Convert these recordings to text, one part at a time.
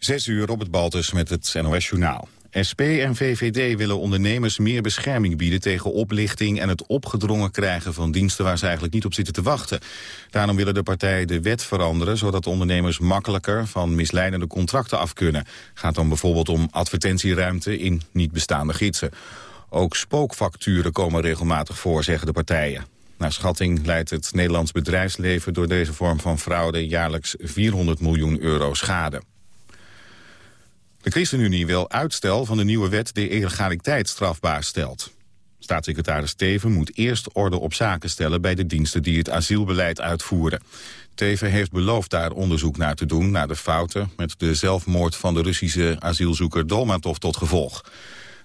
Zes uur op het Baltus met het NOS-journaal. SP en VVD willen ondernemers meer bescherming bieden tegen oplichting en het opgedrongen krijgen van diensten waar ze eigenlijk niet op zitten te wachten. Daarom willen de partijen de wet veranderen zodat ondernemers makkelijker van misleidende contracten af kunnen. Gaat dan bijvoorbeeld om advertentieruimte in niet bestaande gidsen. Ook spookfacturen komen regelmatig voor, zeggen de partijen. Naar schatting leidt het Nederlands bedrijfsleven door deze vorm van fraude jaarlijks 400 miljoen euro schade. De ChristenUnie wil uitstel van de nieuwe wet die illegaliteit strafbaar stelt. Staatssecretaris Teven moet eerst orde op zaken stellen bij de diensten die het asielbeleid uitvoeren. Teven heeft beloofd daar onderzoek naar te doen naar de fouten met de zelfmoord van de Russische asielzoeker Dolmatov tot gevolg.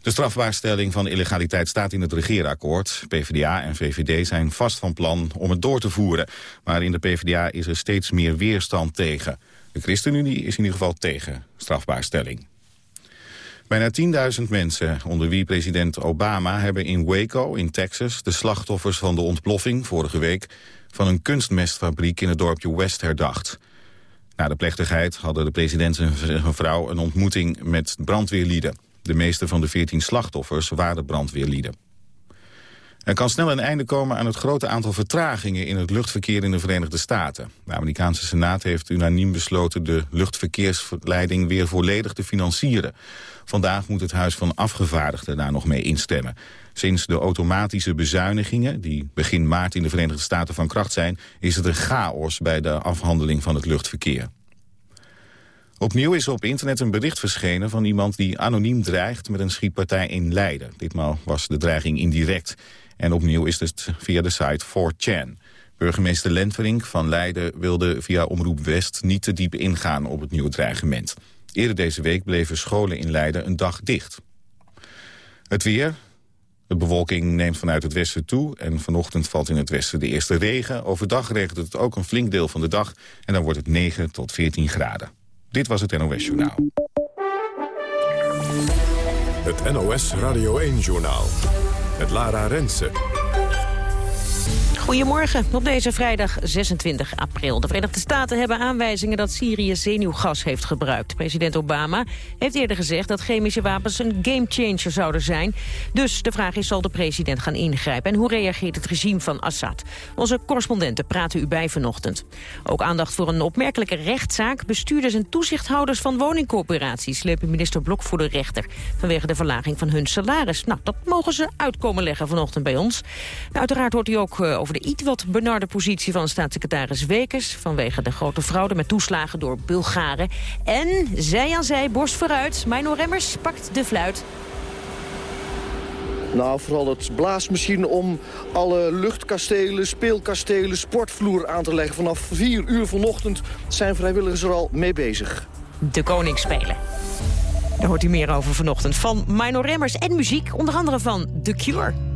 De strafbaarstelling van illegaliteit staat in het regeerakkoord. PvdA en VVD zijn vast van plan om het door te voeren. Maar in de PvdA is er steeds meer weerstand tegen. De ChristenUnie is in ieder geval tegen strafbaarstelling. Bijna 10.000 mensen, onder wie president Obama, hebben in Waco in Texas de slachtoffers van de ontploffing vorige week van een kunstmestfabriek in het dorpje West herdacht. Na de plechtigheid hadden de president en zijn vrouw een ontmoeting met brandweerlieden. De meeste van de 14 slachtoffers waren brandweerlieden. Er kan snel een einde komen aan het grote aantal vertragingen in het luchtverkeer in de Verenigde Staten. De Amerikaanse Senaat heeft unaniem besloten de luchtverkeersleiding weer volledig te financieren. Vandaag moet het Huis van Afgevaardigden daar nog mee instemmen. Sinds de automatische bezuinigingen, die begin maart in de Verenigde Staten van kracht zijn, is het een chaos bij de afhandeling van het luchtverkeer. Opnieuw is op internet een bericht verschenen van iemand die anoniem dreigt met een schietpartij in Leiden. Ditmaal was de dreiging indirect. En opnieuw is het via de site 4chan. Burgemeester Lentverink van Leiden wilde via Omroep West niet te diep ingaan op het nieuwe dreigement. Eerder deze week bleven scholen in Leiden een dag dicht. Het weer. De bewolking neemt vanuit het westen toe en vanochtend valt in het westen de eerste regen. Overdag regent het ook een flink deel van de dag en dan wordt het 9 tot 14 graden. Dit was het NOS Journaal. Het NOS Radio 1 Journaal met Lara Rensen. Goedemorgen. Op deze vrijdag 26 april. De Verenigde Staten hebben aanwijzingen dat Syrië zenuwgas heeft gebruikt. President Obama heeft eerder gezegd dat chemische wapens een gamechanger zouden zijn. Dus de vraag is, zal de president gaan ingrijpen? En hoe reageert het regime van Assad? Onze correspondenten praten u bij vanochtend. Ook aandacht voor een opmerkelijke rechtszaak. Bestuurders en toezichthouders van woningcorporaties slepen minister Blok voor de rechter. Vanwege de verlaging van hun salaris. Nou, dat mogen ze uitkomen leggen vanochtend bij ons. Nou, uiteraard hoort u ook eh, over de iets wat benarde positie van staatssecretaris Wekers... vanwege de grote fraude met toeslagen door Bulgaren. En zij aan zij, borst vooruit, Mino Remmers pakt de fluit. Nou, vooral het blaasmachine om alle luchtkastelen, speelkastelen, sportvloer aan te leggen. Vanaf 4 uur vanochtend zijn vrijwilligers er al mee bezig. De koning spelen. Daar hoort u meer over vanochtend. Van Mino Remmers en muziek, onder andere van The Cure.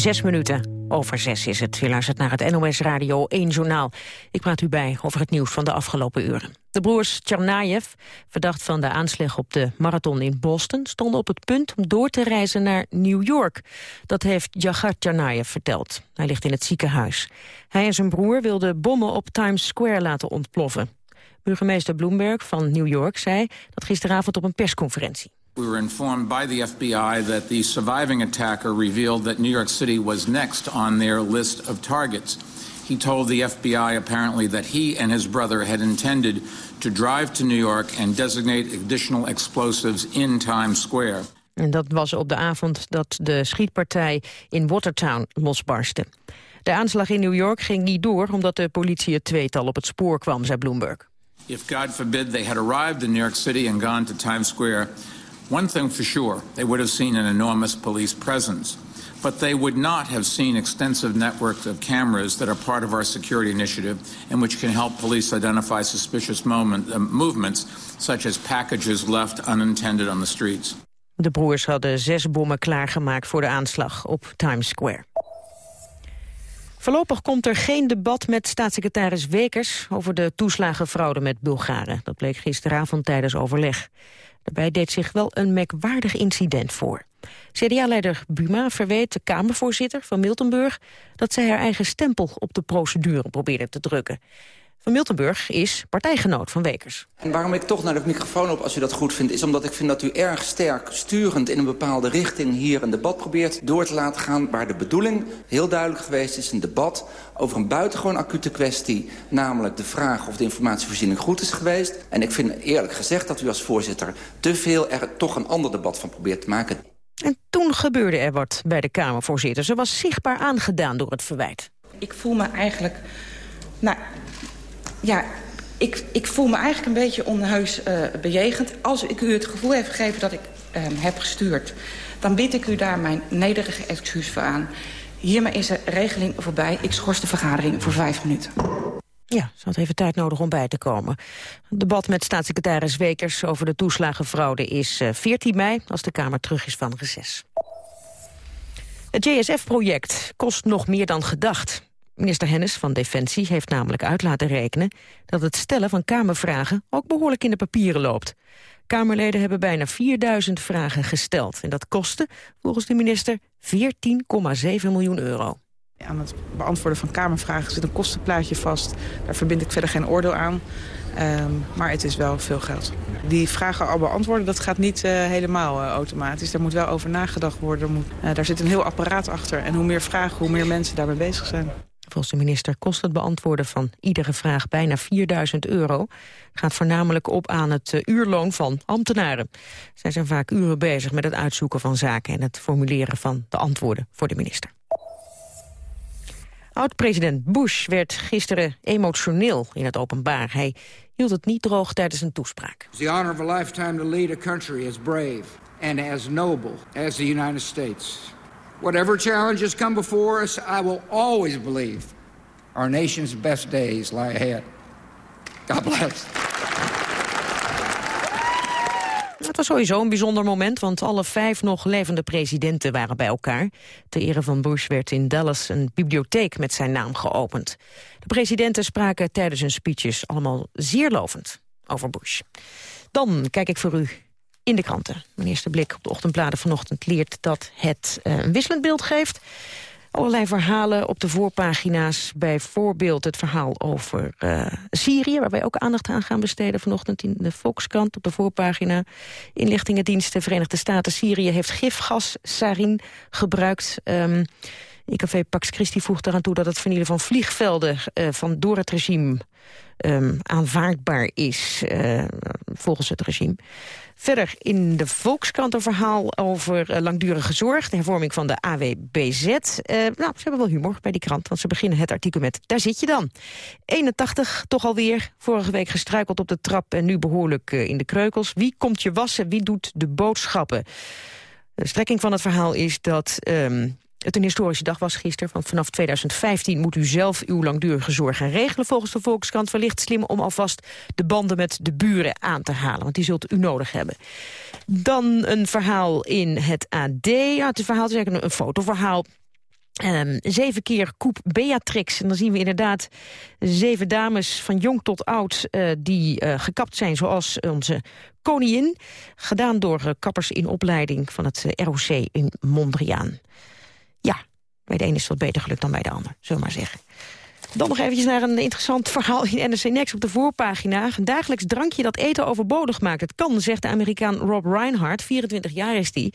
Zes minuten over zes is het. U luistert naar het NOS Radio 1 Journaal. Ik praat u bij over het nieuws van de afgelopen uren. De broers Tsarnaev, verdacht van de aanslag op de marathon in Boston... stonden op het punt om door te reizen naar New York. Dat heeft Jagat Tsarnaev verteld. Hij ligt in het ziekenhuis. Hij en zijn broer wilden bommen op Times Square laten ontploffen. Burgemeester Bloomberg van New York zei dat gisteravond op een persconferentie. We were informed by the FBI that the surviving attacker revealed that New York City was next on their list of targets. He told the FBI apparently that he and his brother had intended to drive to New York and designate additional explosives in Times Square. En dat was op de avond dat de schietpartij in Watertown losbarstte. De aanslag in New York ging niet door omdat de politie het tweetal op het spoor kwam, zei Bloomberg. If God forbid they had arrived in New York City and gone to Times Square, one thing for sure, they would have seen an enormous police presence. But they would not have seen extensive networks of cameras that are part of our security initiative and which can help police identify suspicious moment, uh, movements, such as packages left unintended on the streets. De broers hadden zes bommen klaargemaakt voor de aanslag op Times Square. Voorlopig komt er geen debat met staatssecretaris Wekers... over de toeslagenfraude met Bulgaren. Dat bleek gisteravond tijdens overleg. Daarbij deed zich wel een merkwaardig incident voor. CDA-leider Buma verweet de Kamervoorzitter van Miltenburg... dat zij haar eigen stempel op de procedure probeerde te drukken. Van Miltenburg is partijgenoot van Wekers. En waarom ik toch naar de microfoon op, als u dat goed vindt... is omdat ik vind dat u erg sterk sturend in een bepaalde richting... hier een debat probeert door te laten gaan... waar de bedoeling heel duidelijk geweest is... een debat over een buitengewoon acute kwestie... namelijk de vraag of de informatievoorziening goed is geweest. En ik vind eerlijk gezegd dat u als voorzitter... te veel er toch een ander debat van probeert te maken. En toen gebeurde er wat bij de Kamervoorzitter. Ze was zichtbaar aangedaan door het verwijt. Ik voel me eigenlijk... Nou, ja, ik, ik voel me eigenlijk een beetje onheus uh, bejegend. Als ik u het gevoel heb gegeven dat ik uh, heb gestuurd... dan bied ik u daar mijn nederige excuus voor aan. Hiermee is de regeling voorbij. Ik schors de vergadering voor vijf minuten. Ja, ze had even tijd nodig om bij te komen. Het debat met staatssecretaris Wekers over de toeslagenfraude is 14 eh, mei... als de Kamer terug is van reces. Het JSF-project kost nog meer dan gedacht. Minister Hennis van Defensie heeft namelijk uit laten rekenen... dat het stellen van Kamervragen ook behoorlijk in de papieren loopt. Kamerleden hebben bijna 4000 vragen gesteld. En dat kostte, volgens de minister, 14,7 miljoen euro. Aan het beantwoorden van Kamervragen zit een kostenplaatje vast. Daar verbind ik verder geen oordeel aan. Um, maar het is wel veel geld. Die vragen al beantwoorden, dat gaat niet uh, helemaal uh, automatisch. Daar moet wel over nagedacht worden. Uh, daar zit een heel apparaat achter. En hoe meer vragen, hoe meer mensen daarmee bezig zijn. Volgens de minister kost het beantwoorden van iedere vraag bijna 4000 euro. Gaat voornamelijk op aan het uh, uurloon van ambtenaren. Zij zijn vaak uren bezig met het uitzoeken van zaken... en het formuleren van de antwoorden voor de minister. Oud-president Bush werd gisteren emotioneel in het openbaar. Hij hield het niet droog tijdens een toespraak. Whatever challenges come before us, I will always believe our nation's best days lie ahead. God bless. Het was sowieso een bijzonder moment, want alle vijf nog levende presidenten waren bij elkaar. Ter ere van Bush werd in Dallas een bibliotheek met zijn naam geopend. De presidenten spraken tijdens hun speeches allemaal zeer lovend over Bush. Dan kijk ik voor u in de kranten. Mijn eerste blik op de ochtendbladen vanochtend leert dat het uh, een wisselend beeld geeft. Allerlei verhalen op de voorpagina's. Bijvoorbeeld het verhaal over uh, Syrië... waar wij ook aandacht aan gaan besteden vanochtend in de Volkskrant op de voorpagina. Inlichtingendiensten Verenigde Staten Syrië heeft gifgas sarin gebruikt... Um, IKV Pax Christi voegt eraan toe dat het vernielen van vliegvelden uh, van door het regime um, aanvaardbaar is, uh, volgens het regime. Verder in de Volkskrant een verhaal over uh, langdurige zorg... de hervorming van de AWBZ. Nou, ze hebben wel humor bij die krant, want ze beginnen het artikel met... daar zit je dan. 81, toch alweer. Vorige week gestruikeld op de trap en nu behoorlijk in de kreukels. Wie komt je wassen, wie doet de boodschappen? De strekking van het verhaal is dat... Um, het een historische dag was gisteren. Want vanaf 2015 moet u zelf uw langdurige zorg regelen. Volgens de Volkskrant wellicht slim om alvast de banden met de buren aan te halen. Want die zult u nodig hebben. Dan een verhaal in het AD. Ja, het verhaal is eigenlijk een fotoverhaal Um, zeven keer Koep Beatrix. En dan zien we inderdaad zeven dames van jong tot oud... Uh, die uh, gekapt zijn zoals onze koningin. Gedaan door uh, kappers in opleiding van het ROC in Mondriaan. Bij de ene is het wat beter gelukt dan bij de ander, zullen we maar zeggen. Dan nog eventjes naar een interessant verhaal in NRC Next op de voorpagina. Een dagelijks drankje dat eten overbodig maakt. Het kan, zegt de Amerikaan Rob Reinhardt, 24 jaar is die.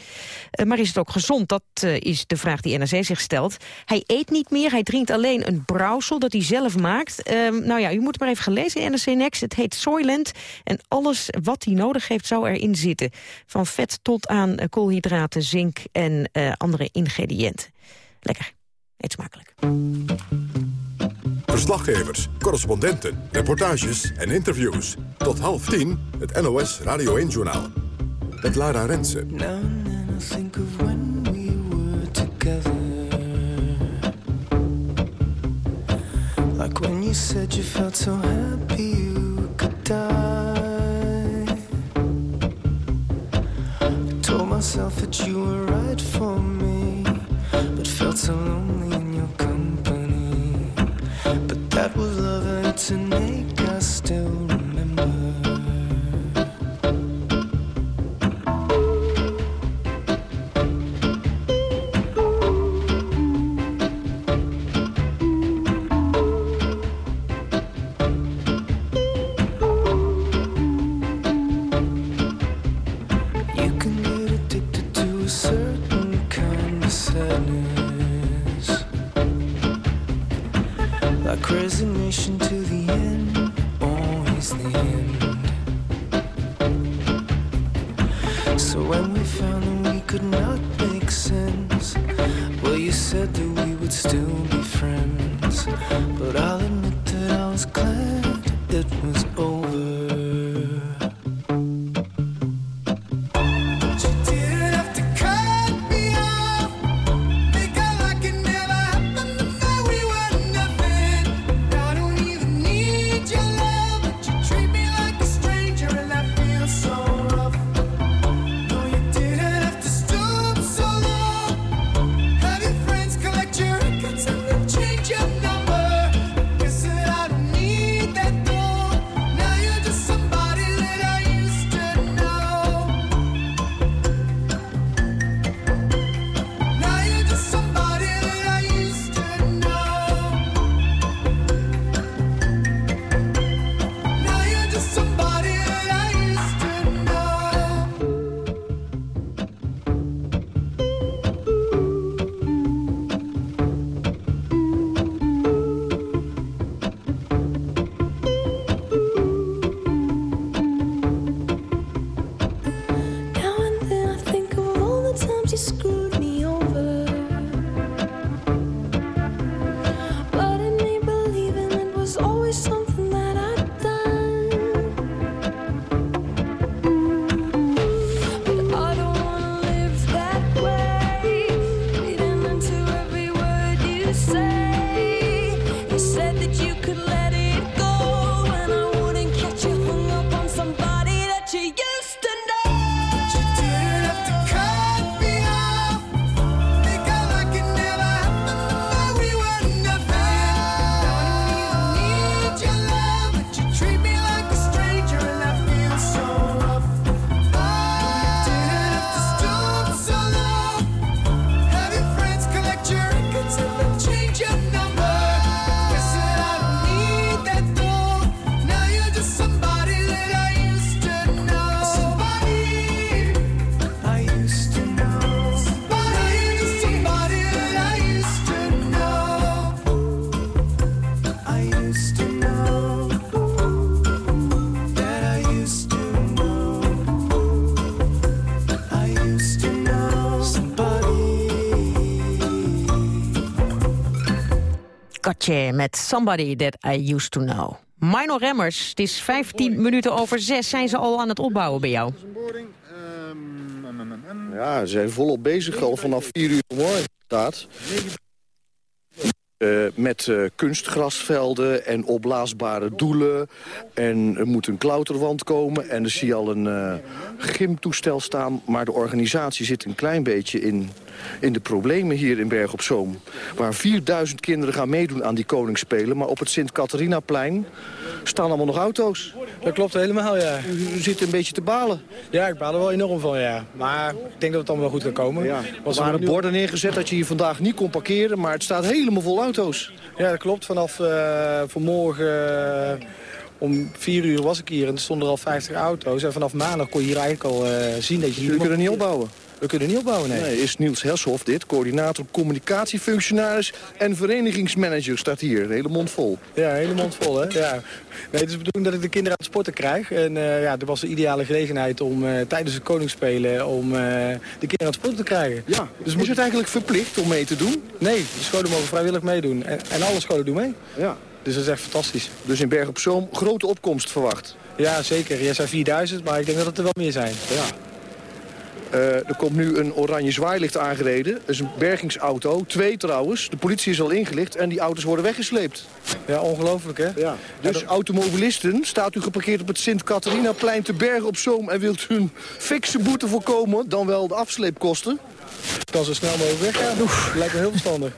Uh, maar is het ook gezond? Dat uh, is de vraag die NRC zich stelt. Hij eet niet meer, hij drinkt alleen een brouwsel dat hij zelf maakt. Uh, nou ja, u moet het maar even gelezen in NRC Next. Het heet Soylent en alles wat hij nodig heeft zou erin zitten. Van vet tot aan koolhydraten, zink en andere ingrediënten. Lekker. Eet smakelijk. Verslaggevers, correspondenten, reportages en interviews. Tot half tien, het NOS Radio 1-journaal. Met Lara Rensen. Now I think of when we were together. Like when you said you felt so happy you could die. I told myself that you were right for me. Felt so lonely in your company. But that was love and an ache I still said that we would still met Somebody That I Used To Know. Minor Remmers, het is 15 minuten over 6. Zijn ze al aan het opbouwen bij jou? Ja, ze zijn volop bezig al vanaf 4 uur vanmorgen. Staat. Eh, met eh, kunstgrasvelden en opblaasbare doelen. En er moet een klauterwand komen. En er zie je al een eh, gymtoestel staan. Maar de organisatie zit een klein beetje in, in de problemen hier in Berg op Zoom. Waar 4000 kinderen gaan meedoen aan die koningsspelen. Maar op het Sint-Catharinaplein staan allemaal nog auto's. Dat klopt helemaal, ja. U zit een beetje te balen. Ja, ik baal er wel enorm van, ja. Maar ik denk dat het allemaal wel goed kan komen. Ja. Was Er waren nu- borden neergezet dat je hier vandaag niet kon parkeren. Maar het staat helemaal vol auto's. Ja, dat klopt. Vanaf eh, vanmorgen om vier uur was ik hier en er stonden er al 50 auto's. En vanaf maandag kon je hier eigenlijk al eh, zien dat je... Jullie kunnen niet opbouwen. We kunnen niet opbouwen, nee. Nee, is Niels Heshoff dit, coördinator communicatiefunctionaris en verenigingsmanager, staat hier. Een hele mond vol. Ja, hele mond vol, hè? Ja. Nee, het is de bedoeling dat ik de kinderen aan het sporten krijg. En eh, ja, er was de ideale gelegenheid om eh, tijdens de koningsspelen... om de kinderen aan het sporten te krijgen. Ja, dus is het eigenlijk verplicht om mee te doen? Nee, de scholen mogen vrijwillig meedoen. En, en alle scholen doen mee. Ja. Dus dat is echt fantastisch. Dus in Berg op Zoom grote opkomst verwacht. Ja, zeker. Jij zei 4000, maar ik denk dat het er wel meer zijn. Ja. Eh, er komt nu een oranje zwaailicht aangereden. Dat is een bergingsauto. Twee trouwens. De politie is al ingelicht en die auto's worden weggesleept. Ja, ongelooflijk, hè? Ja. Dus automobilisten, staat u geparkeerd op het Sint-Catharinaplein te Bergen op Zoom... en wilt u een fikse boete voorkomen, dan wel de afsleepkosten? kan zo snel mogelijk weggaan. Lijkt me heel verstandig.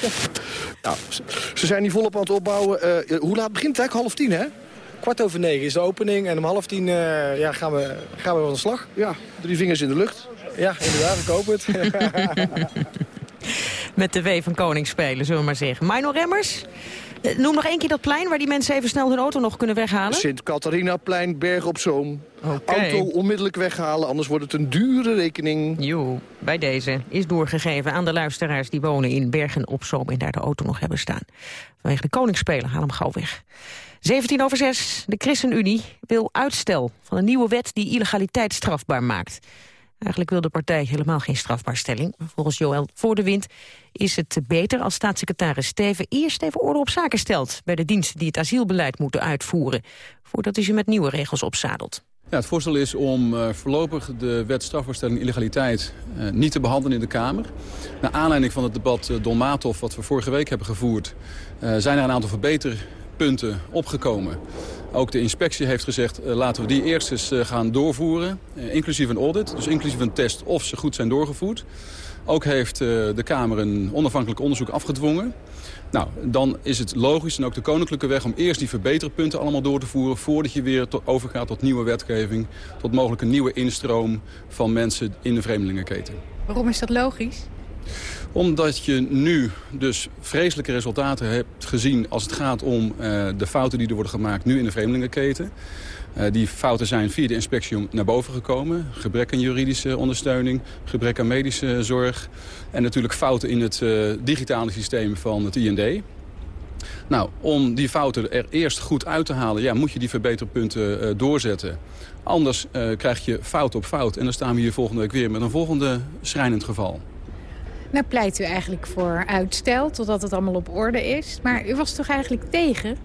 Nou, ze- zijn hier volop aan het opbouwen. Eh, hoe laat begint het eigenlijk? Half tien, hè? Kwart over negen is de opening en om half tien eh, ja, gaan, we, gaan we van de slag. Ja, drie vingers in de lucht. Ja, inderdaad, ik hoop het. Met de W van Koningsspelen, zullen we maar zeggen. Mino Remmers, eh, noem nog één keer dat plein... waar die mensen even snel hun auto nog kunnen weghalen. Sint-Catharinaplein, Bergen op Zoom. Auto onmiddellijk weghalen, anders wordt het een dure rekening. Jo, bij deze is doorgegeven aan de luisteraars die wonen in Bergen op Zoom... en daar de auto nog hebben staan. Vanwege de Koningsspelen, haal hem gauw weg. 17 over 6, de ChristenUnie wil uitstel van een nieuwe wet... die illegaliteit strafbaar maakt. Eigenlijk wil de partij helemaal geen strafbaarstelling. Volgens Joël Voor de Wind is het beter als staatssecretaris Steven... eerst even orde op zaken stelt bij de diensten die het asielbeleid moeten uitvoeren... voordat hij ze met nieuwe regels opzadelt. Ja, het voorstel is om uh, voorlopig de wet strafbaarstelling illegaliteit uh, niet te behandelen in de Kamer. Naar aanleiding van het debat uh, Dolmatov wat we vorige week hebben gevoerd... zijn er een aantal verbeterpunten opgekomen. Ook de inspectie heeft gezegd, laten we die eerst eens gaan doorvoeren. inclusief een audit, dus inclusief een test of ze goed zijn doorgevoerd. Ook heeft de Kamer een onafhankelijk onderzoek afgedwongen. Nou, dan is het logisch en ook de koninklijke weg om eerst die verbeterpunten allemaal door te voeren... voordat je weer overgaat tot nieuwe wetgeving, tot mogelijk een nieuwe instroom van mensen in de vreemdelingenketen. Waarom is dat logisch? Omdat je nu dus vreselijke resultaten hebt gezien als het gaat om uh, de fouten die er worden gemaakt nu in de vreemdelingenketen. Uh, die fouten zijn via de inspectie naar boven gekomen. Gebrek aan juridische ondersteuning, gebrek aan medische zorg... en natuurlijk fouten in het uh, digitale systeem van het IND. Nou, om die fouten er eerst goed uit te halen... Ja, moet je die verbeterpunten doorzetten. Anders krijg je fout op fout. En dan staan we hier volgende week weer met een volgende schrijnend geval. Nou pleit u eigenlijk voor uitstel totdat het allemaal op orde is. Maar u was toch eigenlijk tegen?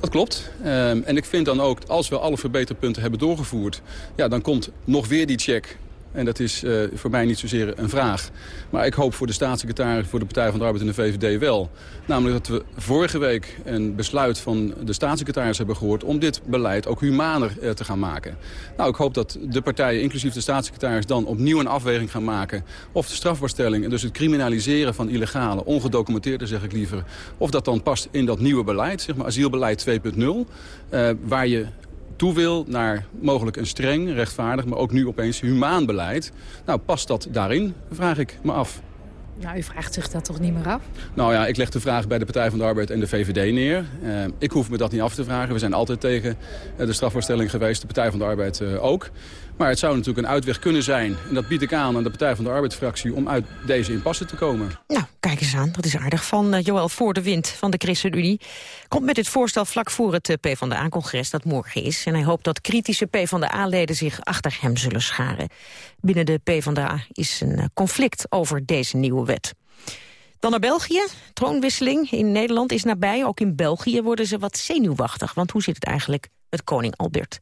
Dat klopt. Um, en ik vind dan ook, als we alle verbeterpunten hebben doorgevoerd... Ja, dan komt nog weer die check. En dat is uh, voor mij niet zozeer een vraag. Maar ik hoop voor de staatssecretaris, voor de Partij van de Arbeid en de VVD wel. Namelijk dat we vorige week een besluit van de staatssecretaris hebben gehoord... om dit beleid ook humaner uh, te gaan maken. Nou, ik hoop dat de partijen, inclusief de staatssecretaris... dan opnieuw een afweging gaan maken of de strafbaarstelling... en dus het criminaliseren van illegale, ongedocumenteerde zeg ik liever... of dat dan past in dat nieuwe beleid, zeg maar asielbeleid 2.0... Uh, waar je toe wil naar mogelijk een streng, rechtvaardig... maar ook nu opeens humaan beleid. Nou, past dat daarin, vraag ik me af. Nou, u vraagt zich dat toch niet meer af? Nou ja, ik leg de vraag bij de Partij van de Arbeid en de VVD neer. Uh, ik hoef me dat niet af te vragen. We zijn altijd tegen uh, de strafvoorstelling geweest, de Partij van de Arbeid uh, ook. Maar het zou natuurlijk een uitweg kunnen zijn... en dat bied ik aan aan de Partij van de Arbeidsfractie... om uit deze impasse te komen. Nou, kijk eens aan. Dat is aardig van uh, Joël Voor de Wind van de ChristenUnie. Komt met dit voorstel vlak voor het uh, PvdA-congres dat morgen is. En hij hoopt dat kritische PvdA-leden zich achter hem zullen scharen. Binnen de PvdA is een uh, conflict over deze nieuwe wet. Dan naar België. Troonwisseling in Nederland is nabij. Ook in België worden ze wat zenuwachtig. Want hoe zit het eigenlijk met koning Albert.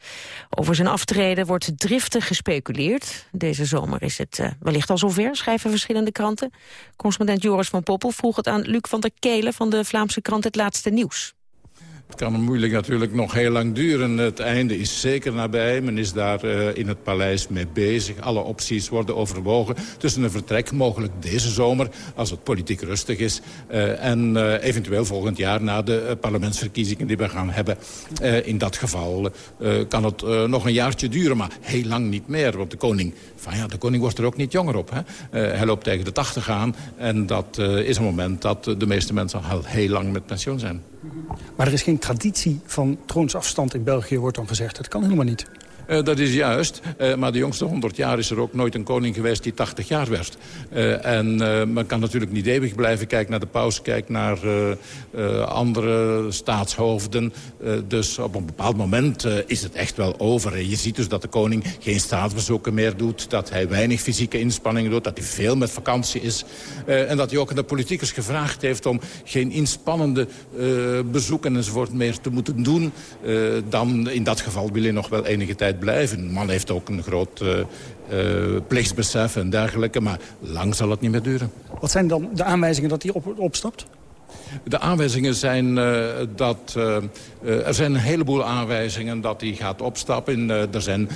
Over zijn aftreden wordt driftig gespeculeerd. Deze zomer is het uh, wellicht al zover, schrijven verschillende kranten. Correspondent Joris van Poppel vroeg het aan Luc van der Kelen... van de Vlaamse krant Het Laatste Nieuws. Het kan moeilijk natuurlijk nog heel lang duren. Het einde is zeker nabij. Men is daar uh, in het paleis mee bezig. Alle opties worden overwogen. Tussen een vertrek mogelijk deze zomer, als het politiek rustig is. Uh, en uh, eventueel volgend jaar na de parlementsverkiezingen die we gaan hebben. in dat geval kan het nog een jaartje duren, maar heel lang niet meer. Want de koning, van ja, de koning wordt er ook niet jonger op. Hè? hij loopt tegen de 80 aan. En dat is een moment dat de meeste mensen al heel lang met pensioen zijn. Maar er is geen traditie van troonsafstand in België, wordt dan gezegd. Dat kan helemaal niet. Uh, dat is juist, uh, maar de jongste 100 jaar is er ook nooit een koning geweest die 80 jaar werd. Uh, en men kan natuurlijk niet eeuwig blijven. Kijk naar de paus, kijk naar andere staatshoofden. dus op een bepaald moment is het echt wel over. Je ziet dus dat de koning geen staatsbezoeken meer doet. Dat hij weinig fysieke inspanningen doet. Dat hij veel met vakantie is. en dat hij ook aan de politiekers gevraagd heeft om geen inspannende bezoeken enzovoort meer te moeten doen. dan in dat geval wil hij nog wel enige tijd blijven. De man heeft ook een groot uh, uh, plichtsbesef en dergelijke. Maar lang zal het niet meer duren. Wat zijn dan de aanwijzingen dat hij op, opstapt? De aanwijzingen zijn uh, dat... Uh, er zijn een heleboel aanwijzingen dat hij gaat opstappen. er zijn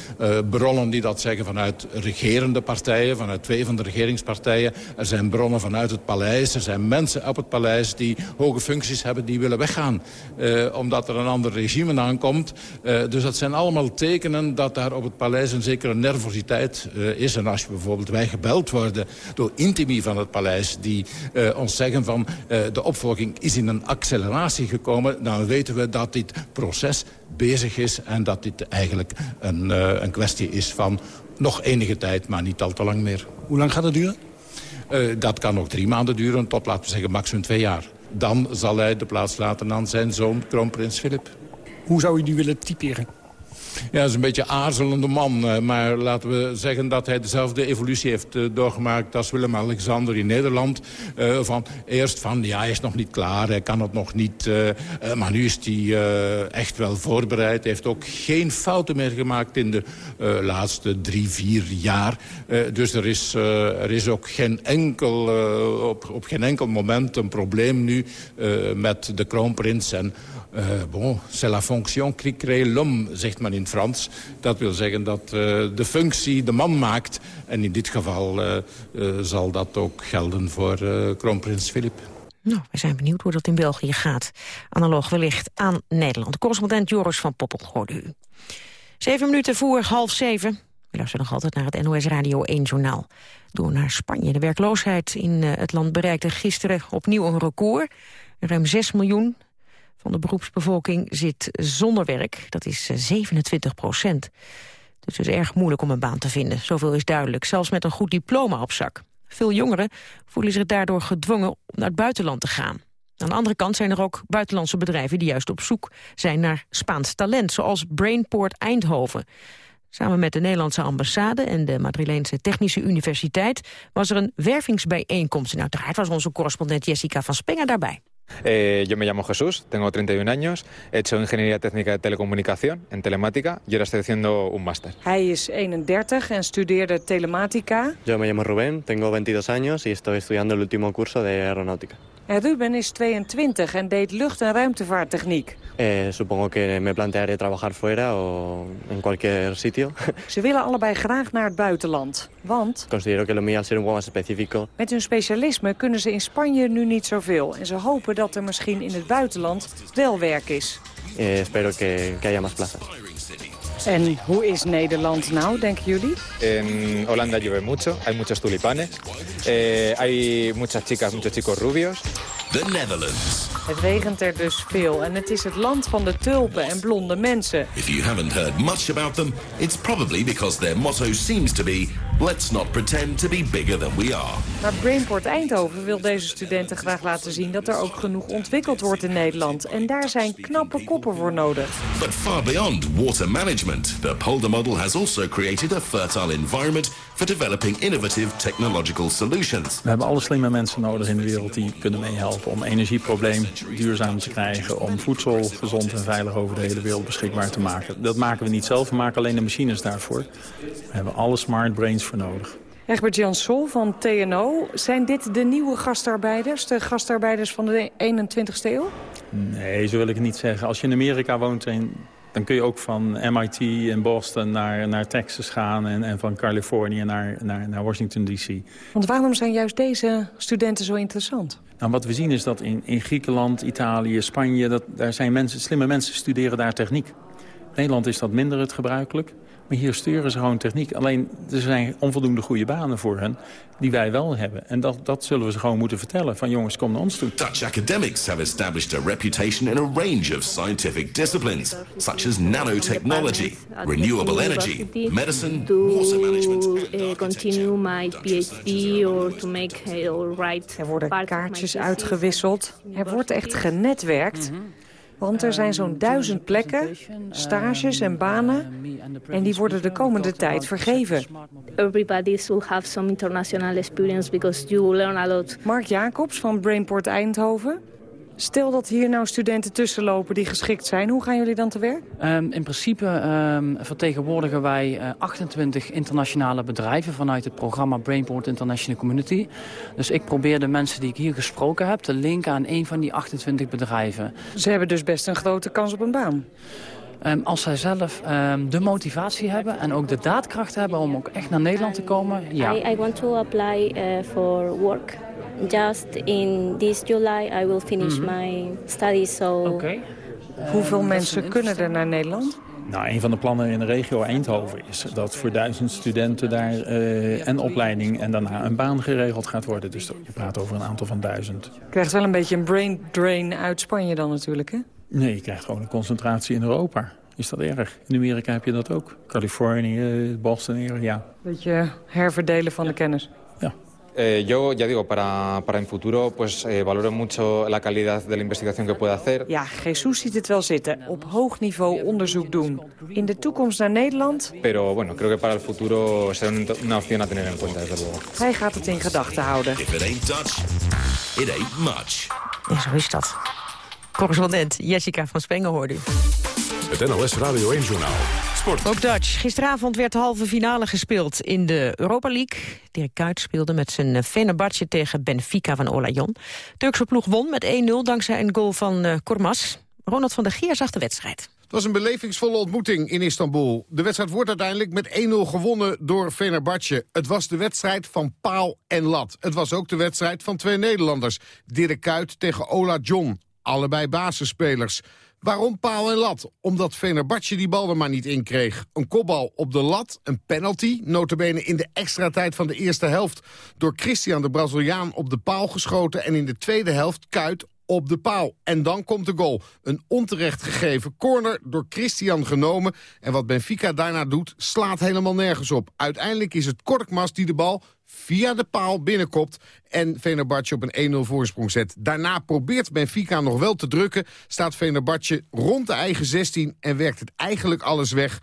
bronnen die dat zeggen vanuit regerende partijen... vanuit twee van de regeringspartijen. Er zijn bronnen vanuit het paleis. Er zijn mensen op het paleis die hoge functies hebben... die willen weggaan, omdat er een ander regime aankomt. dus dat zijn allemaal tekenen dat daar op het paleis... een zekere nervositeit is. En als je bijvoorbeeld wij gebeld worden door intimi van het paleis... die ons zeggen van de opvolging is in een acceleratie gekomen... dan weten we dat dit proces bezig is... en dat dit eigenlijk een, uh, een kwestie is van nog enige tijd... maar niet al te lang meer. Hoe lang gaat het duren? Uh, dat kan nog drie maanden duren, tot laten we zeggen maximum twee jaar. Dan zal hij de plaats laten aan zijn zoon, kroonprins Filip. Hoe zou u die willen typeren? Ja, dat is een beetje een aarzelende man. Maar laten we zeggen dat hij dezelfde evolutie heeft doorgemaakt... als Willem-Alexander in Nederland. Uh, van eerst van, ja, hij is nog niet klaar, hij kan het nog niet. Maar nu is hij echt wel voorbereid. Hij heeft ook geen fouten meer gemaakt in de laatste drie, vier jaar. dus er is, er is ook geen enkel, op, op geen enkel moment een probleem nu met de kroonprins... En, Uh, bon, c'est la fonction qui crée l'homme, zegt men in Frans. Dat wil zeggen dat uh, de functie de man maakt. En in dit geval uh, zal dat ook gelden voor kroonprins Filip. Nou, we zijn benieuwd hoe dat in België gaat. Analoog wellicht aan Nederland. Correspondent Joris van Poppel hoorde u. Zeven minuten voor half zeven. We luisteren nog altijd naar het NOS Radio 1 journaal. Door naar Spanje. De werkloosheid in het land bereikte gisteren opnieuw een record. Ruim 6 miljoen van de beroepsbevolking zit zonder werk. Dat is 27 procent. Dus het is erg moeilijk om een baan te vinden. Zoveel is duidelijk, zelfs met een goed diploma op zak. Veel jongeren voelen zich daardoor gedwongen om naar het buitenland te gaan. Aan de andere kant zijn er ook buitenlandse bedrijven... die juist op zoek zijn naar Spaans talent, zoals Brainport Eindhoven. Samen met de Nederlandse ambassade en de Madrileense Technische Universiteit... was er een wervingsbijeenkomst. En uiteraard was onze correspondent Jessica van Spengen daarbij. Eh, yo me llamo Jesús, tengo 31 años, he hecho ingeniería técnica de telecomunicación en telemática y ahora estoy haciendo un máster. Hij is 31 en studeerde telematica. Yo me llamo Rubén, tengo 22 años y estoy estudiando el último curso de aeronáutica. En Ruben is 22 en deed lucht- en ruimtevaarttechniek. Eh, supongo que me plantearé trabajar fuera o en cualquier sitio. Ze willen allebei graag naar het buitenland, want... Considero que lo mío al ser un poco más específico. Met hun specialisme kunnen ze in Spanje nu niet zoveel. En ze hopen dat er misschien in het buitenland wel werk is. Eh, espero que, que haya más plazas. En hoe is Nederland nou, denken jullie? En Holanda llueve mucho, hay muchos tulipanes, eh, hay muchas chicas, muchos chicos rubios. The Netherlands. Het regent er dus veel en het is het land van de tulpen en blonde mensen. If you haven't heard much about them, it's probably because their motto seems to be Let's not pretend to be bigger than we are. Maar Brainport Eindhoven wil deze studenten graag laten zien... dat er ook genoeg ontwikkeld wordt in Nederland. En daar zijn knappe koppen voor nodig. But far beyond water management, the Polder model has also created a fertile environment for developing innovative technological solutions. We hebben alle slimme mensen nodig in de wereld die kunnen meehelpen om energieprobleem duurzaam te krijgen, om voedsel gezond en veilig over de hele wereld beschikbaar te maken. Dat maken we niet zelf, we maken alleen de machines daarvoor. We hebben alle smart brains voor nodig. Egbert Jan Sol van TNO. Zijn dit de nieuwe gastarbeiders? De gastarbeiders van de 21ste eeuw? Nee, zo wil ik het niet zeggen. Als je in Amerika woont, en- dan kun je ook van MIT en Boston naar, naar Texas gaan... en, en van Californië naar, naar, naar Washington D.C. Want waarom zijn juist deze studenten zo interessant? Nou, wat we zien is dat in, in Griekenland, Italië, Spanje... Dat, daar zijn mensen, slimme mensen studeren daar techniek. In Nederland is dat minder het gebruikelijk. Maar hier studeren ze gewoon techniek. Alleen er zijn onvoldoende goede banen voor hen die wij wel hebben. En dat, dat zullen we ze gewoon moeten vertellen. Van jongens, kom naar ons toe. Dutch academics have established a reputation in a range of scientific disciplines, such as nanotechnology, renewable energy, medicine, water management. uh, continue my PhD or to make a right Er worden kaartjes uitgewisseld. Er wordt echt genetwerkt. Want er zijn zo'n duizend plekken, stages en banen. En die worden de komende tijd vergeven. Mark Jacobs van Brainport Eindhoven. Stel dat hier nou studenten tussenlopen die geschikt zijn. Hoe gaan jullie dan te werk? Ehm, in principe ehm, vertegenwoordigen wij eh, 28 internationale bedrijven vanuit het programma Brainport International Community. Dus ik probeer de mensen die ik hier gesproken heb te linken aan een van die 28 bedrijven. Ze hebben dus best een grote kans op een baan. Ehm, als zij zelf ehm, de motivatie hebben en ook de daadkracht hebben om ook echt naar Nederland te komen, ja. I, I want to apply uh, for work. Just in this July I will finish Mhm. my studies. So Hoeveel mensen kunnen er naar Nederland? Nou, een van de plannen in de regio Eindhoven is dat voor duizend studenten daar eh, een opleiding en daarna een baan geregeld gaat worden. Dus je praat over een aantal van duizend. Je krijgt wel een beetje een brain drain uit Spanje dan natuurlijk, hè? Nee, je krijgt gewoon een concentratie in Europa. Is dat erg? In Amerika heb je dat ook. Californië, Boston, ja. Beetje herverdelen van de kennis. Eh, yo, ya digo, para, para en futuro, pues eh, valoro mucho la calidad de la investigación que pueda hacer. Ja, Jesus ziet het wel zitten. Op hoog niveau onderzoek doen. In de toekomst naar Nederland, Pero bueno, creo que para el futuro será un- una opción a tener en cuenta, desde luego. hij gaat het in gedachten houden. If it ain't Dutch, it ain't much. En zo is dat. Correspondent Jessica van Spengen hoorde u. Het NOS Radio 1-journaal. Sport. Ook Dutch. Gisteravond werd de halve finale gespeeld in de Europa League. Dirk Kuyt speelde met zijn eh, Fenerbahce tegen Benfica van Olajon. Turkse ploeg won met 1-0 dankzij een goal van eh Kormas. Ronald van der Geer zag de wedstrijd. Het was een belevingsvolle ontmoeting in Istanbul. De wedstrijd wordt uiteindelijk met 1-0 gewonnen door Fenerbahce. Het was de wedstrijd van paal en lat. Het was ook de wedstrijd van twee Nederlanders. Dirk Kuyt tegen Ola John. Allebei basisspelers. Waarom paal en lat? Omdat Fenerbahce die bal er maar niet in kreeg. Een kopbal op de lat, een penalty, notabene in de extra tijd van de eerste helft... door Christian de Braziliaan op de paal geschoten... en in de tweede helft Kuit op de paal. En dan komt de goal. Een onterecht gegeven corner door Christian genomen. En wat Benfica daarna doet, slaat helemaal nergens op. Uiteindelijk is het Korkmaz die de bal via de paal binnenkopt... en Venerbatje op een 1-0 voorsprong zet. Daarna probeert Benfica nog wel te drukken... staat Venerbatje rond de eigen 16 en werkt het eigenlijk alles weg.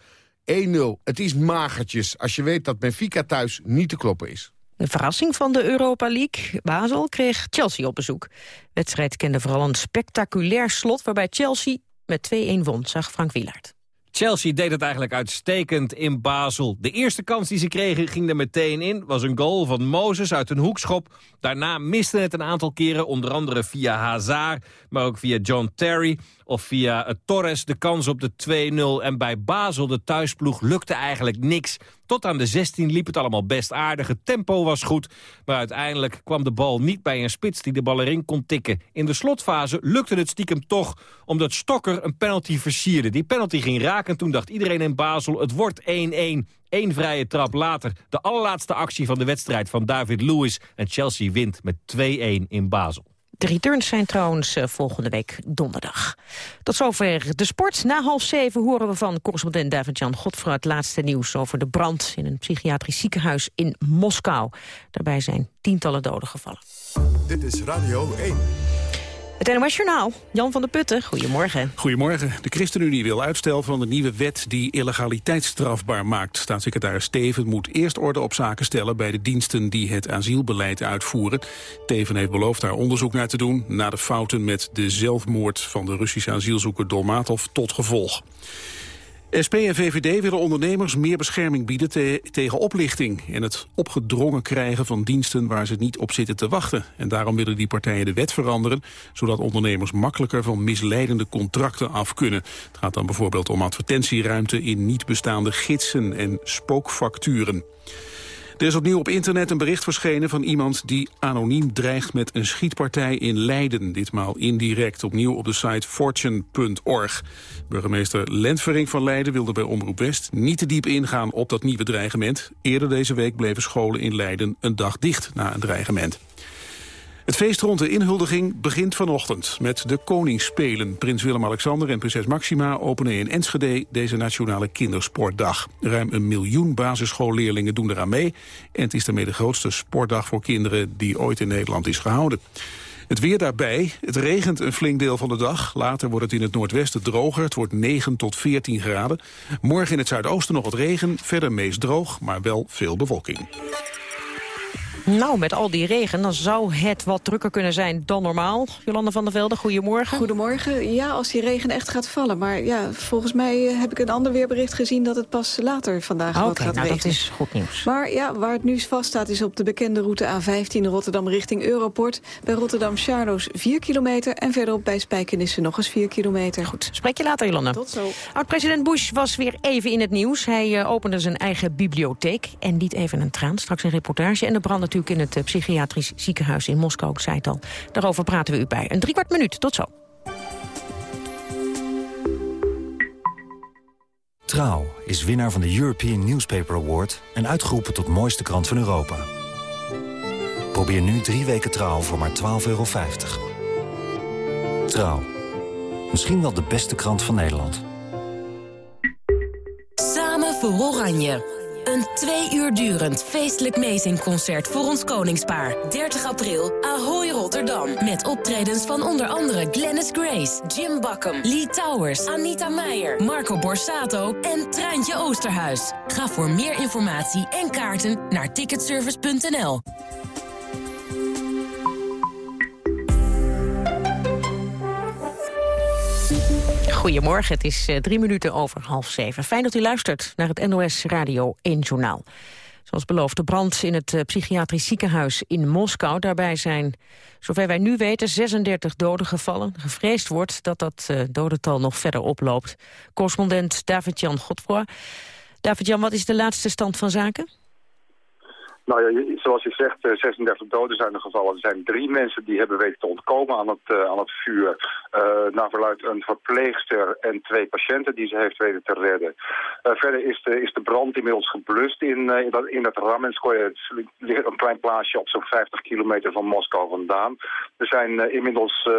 1-0. Het is magertjes als je weet dat Benfica thuis niet te kloppen is. De verrassing van de Europa League. Basel kreeg Chelsea op bezoek. De wedstrijd kende vooral een spectaculair slot... waarbij Chelsea met 2-1 won, zag Frank Wielaert. Chelsea deed het eigenlijk uitstekend in Basel. De eerste kans die ze kregen ging er meteen in. Was een goal van Mozes uit een hoekschop. Daarna miste het een aantal keren, onder andere via Hazard... maar ook via John Terry of via eh, Torres de kans op de 2-0. En bij Basel, de thuisploeg, lukte eigenlijk niks. Tot aan de 16 liep het allemaal best aardig. Het tempo was goed, maar uiteindelijk kwam de bal niet bij een spits... die de bal erin kon tikken. In de slotfase lukte het stiekem toch, omdat Stokker een penalty versierde. Die penalty ging raken en toen dacht iedereen in Basel... het wordt 1-1. Eén vrije trap later, de allerlaatste actie van de wedstrijd van David Lewis... en Chelsea wint met 2-1 in Basel. De returns zijn trouwens eh, volgende week donderdag. Tot zover de sport. Na half zeven horen we van correspondent David-Jan Godfra... het laatste nieuws over de brand in een psychiatrisch ziekenhuis in Moskou. Daarbij zijn tientallen doden gevallen. Dit is Radio 1. Het NOS Journaal, Jan van der Putten, goedemorgen. Goedemorgen. De ChristenUnie wil uitstel van de nieuwe wet die illegaliteit strafbaar maakt. Staatssecretaris Steven moet eerst orde op zaken stellen bij de diensten die het asielbeleid uitvoeren. Teven heeft beloofd daar onderzoek naar te doen na de fouten met de zelfmoord van de Russische asielzoeker Dolmatov tot gevolg. SP en VVD willen ondernemers meer bescherming bieden te- tegen oplichting... en het opgedrongen krijgen van diensten waar ze niet op zitten te wachten. En daarom willen die partijen de wet veranderen... zodat ondernemers makkelijker van misleidende contracten af kunnen. Het gaat dan bijvoorbeeld om advertentieruimte in niet bestaande gidsen en spookfacturen. Er is opnieuw op internet een bericht verschenen van iemand die anoniem dreigt met een schietpartij in Leiden. Ditmaal indirect, opnieuw op de site fortune.org. Burgemeester Lentvering van Leiden wilde bij Omroep West niet te diep ingaan op dat nieuwe dreigement. Eerder deze week bleven scholen in Leiden een dag dicht na een dreigement. Het feest rond de inhuldiging begint vanochtend met de Koningsspelen. Prins Willem-Alexander en prinses Maxima openen in Enschede deze nationale kindersportdag. Ruim een miljoen basisschoolleerlingen doen eraan mee. En het is daarmee de grootste sportdag voor kinderen die ooit in Nederland is gehouden. Het weer daarbij. Het regent een flink deel van de dag. Later wordt het in het noordwesten droger. Het wordt 9 tot 14 graden. Morgen in het zuidoosten nog wat regen. Verder meest droog, maar wel veel bewolking. Nou, met al die regen, dan zou het wat drukker kunnen zijn dan normaal. Jolanda van der Velde, goedemorgen. Goedemorgen. Ja, als die regen echt gaat vallen. Maar ja, volgens mij eh, heb ik een ander weerbericht gezien... dat het pas later vandaag Oké, wat gaat nou, dat regenen. is goed nieuws. Maar ja, waar het nu vaststaat is op de bekende route A15 Rotterdam richting Europort. Bij Rotterdam Charloes 4 kilometer en verderop bij Spijkenisse nog eens 4 kilometer. Goed, spreek je later, Jolanda. Tot zo. Oud-president Bush was weer even in het nieuws. Hij eh, opende zijn eigen bibliotheek en liet even een traan. Straks een reportage en de brand natuurlijk in het eh, psychiatrisch ziekenhuis in Moskou, ik zei het al. Daarover praten we u bij. Een driekwart minuut, tot zo. Trouw is winnaar van de European Newspaper Award... en uitgeroepen tot mooiste krant van Europa. Probeer nu drie weken Trouw voor maar 12,50 euro. Trouw. Misschien wel de beste krant van Nederland. Samen voor Oranje. Een twee uur durend feestelijk meezingconcert voor ons koningspaar. 30 april, Ahoy Rotterdam. Met optredens van onder andere Glennis Grace, Jim Bakken, Lee Towers, Anita Meijer, Marco Borsato en Treintje Oosterhuis. Ga voor meer informatie en kaarten naar ticketservice.nl. Goedemorgen, het is eh, drie minuten over half zeven. Fijn dat u luistert naar het NOS Radio 1 Journaal. Zoals beloofd, de brand in het eh, psychiatrisch ziekenhuis in Moskou. Daarbij zijn, zover wij nu weten, 36 doden gevallen. Gevreesd wordt dat dat eh, dodental nog verder oploopt. Correspondent David-Jan Godfroy. David-Jan, wat is de laatste stand van zaken? Nou ja, zoals je zegt, eh, 36 doden zijn er gevallen. Er zijn drie mensen die hebben weten te ontkomen aan het, eh, aan het vuur. Eh naar verluidt een verpleegster en twee patiënten die ze heeft weten te redden. Eh, verder is de, is de brand inmiddels geblust in, eh, in, dat, in. Het ligt een klein plaatsje op zo'n 50 kilometer van Moskou vandaan. Er zijn eh, inmiddels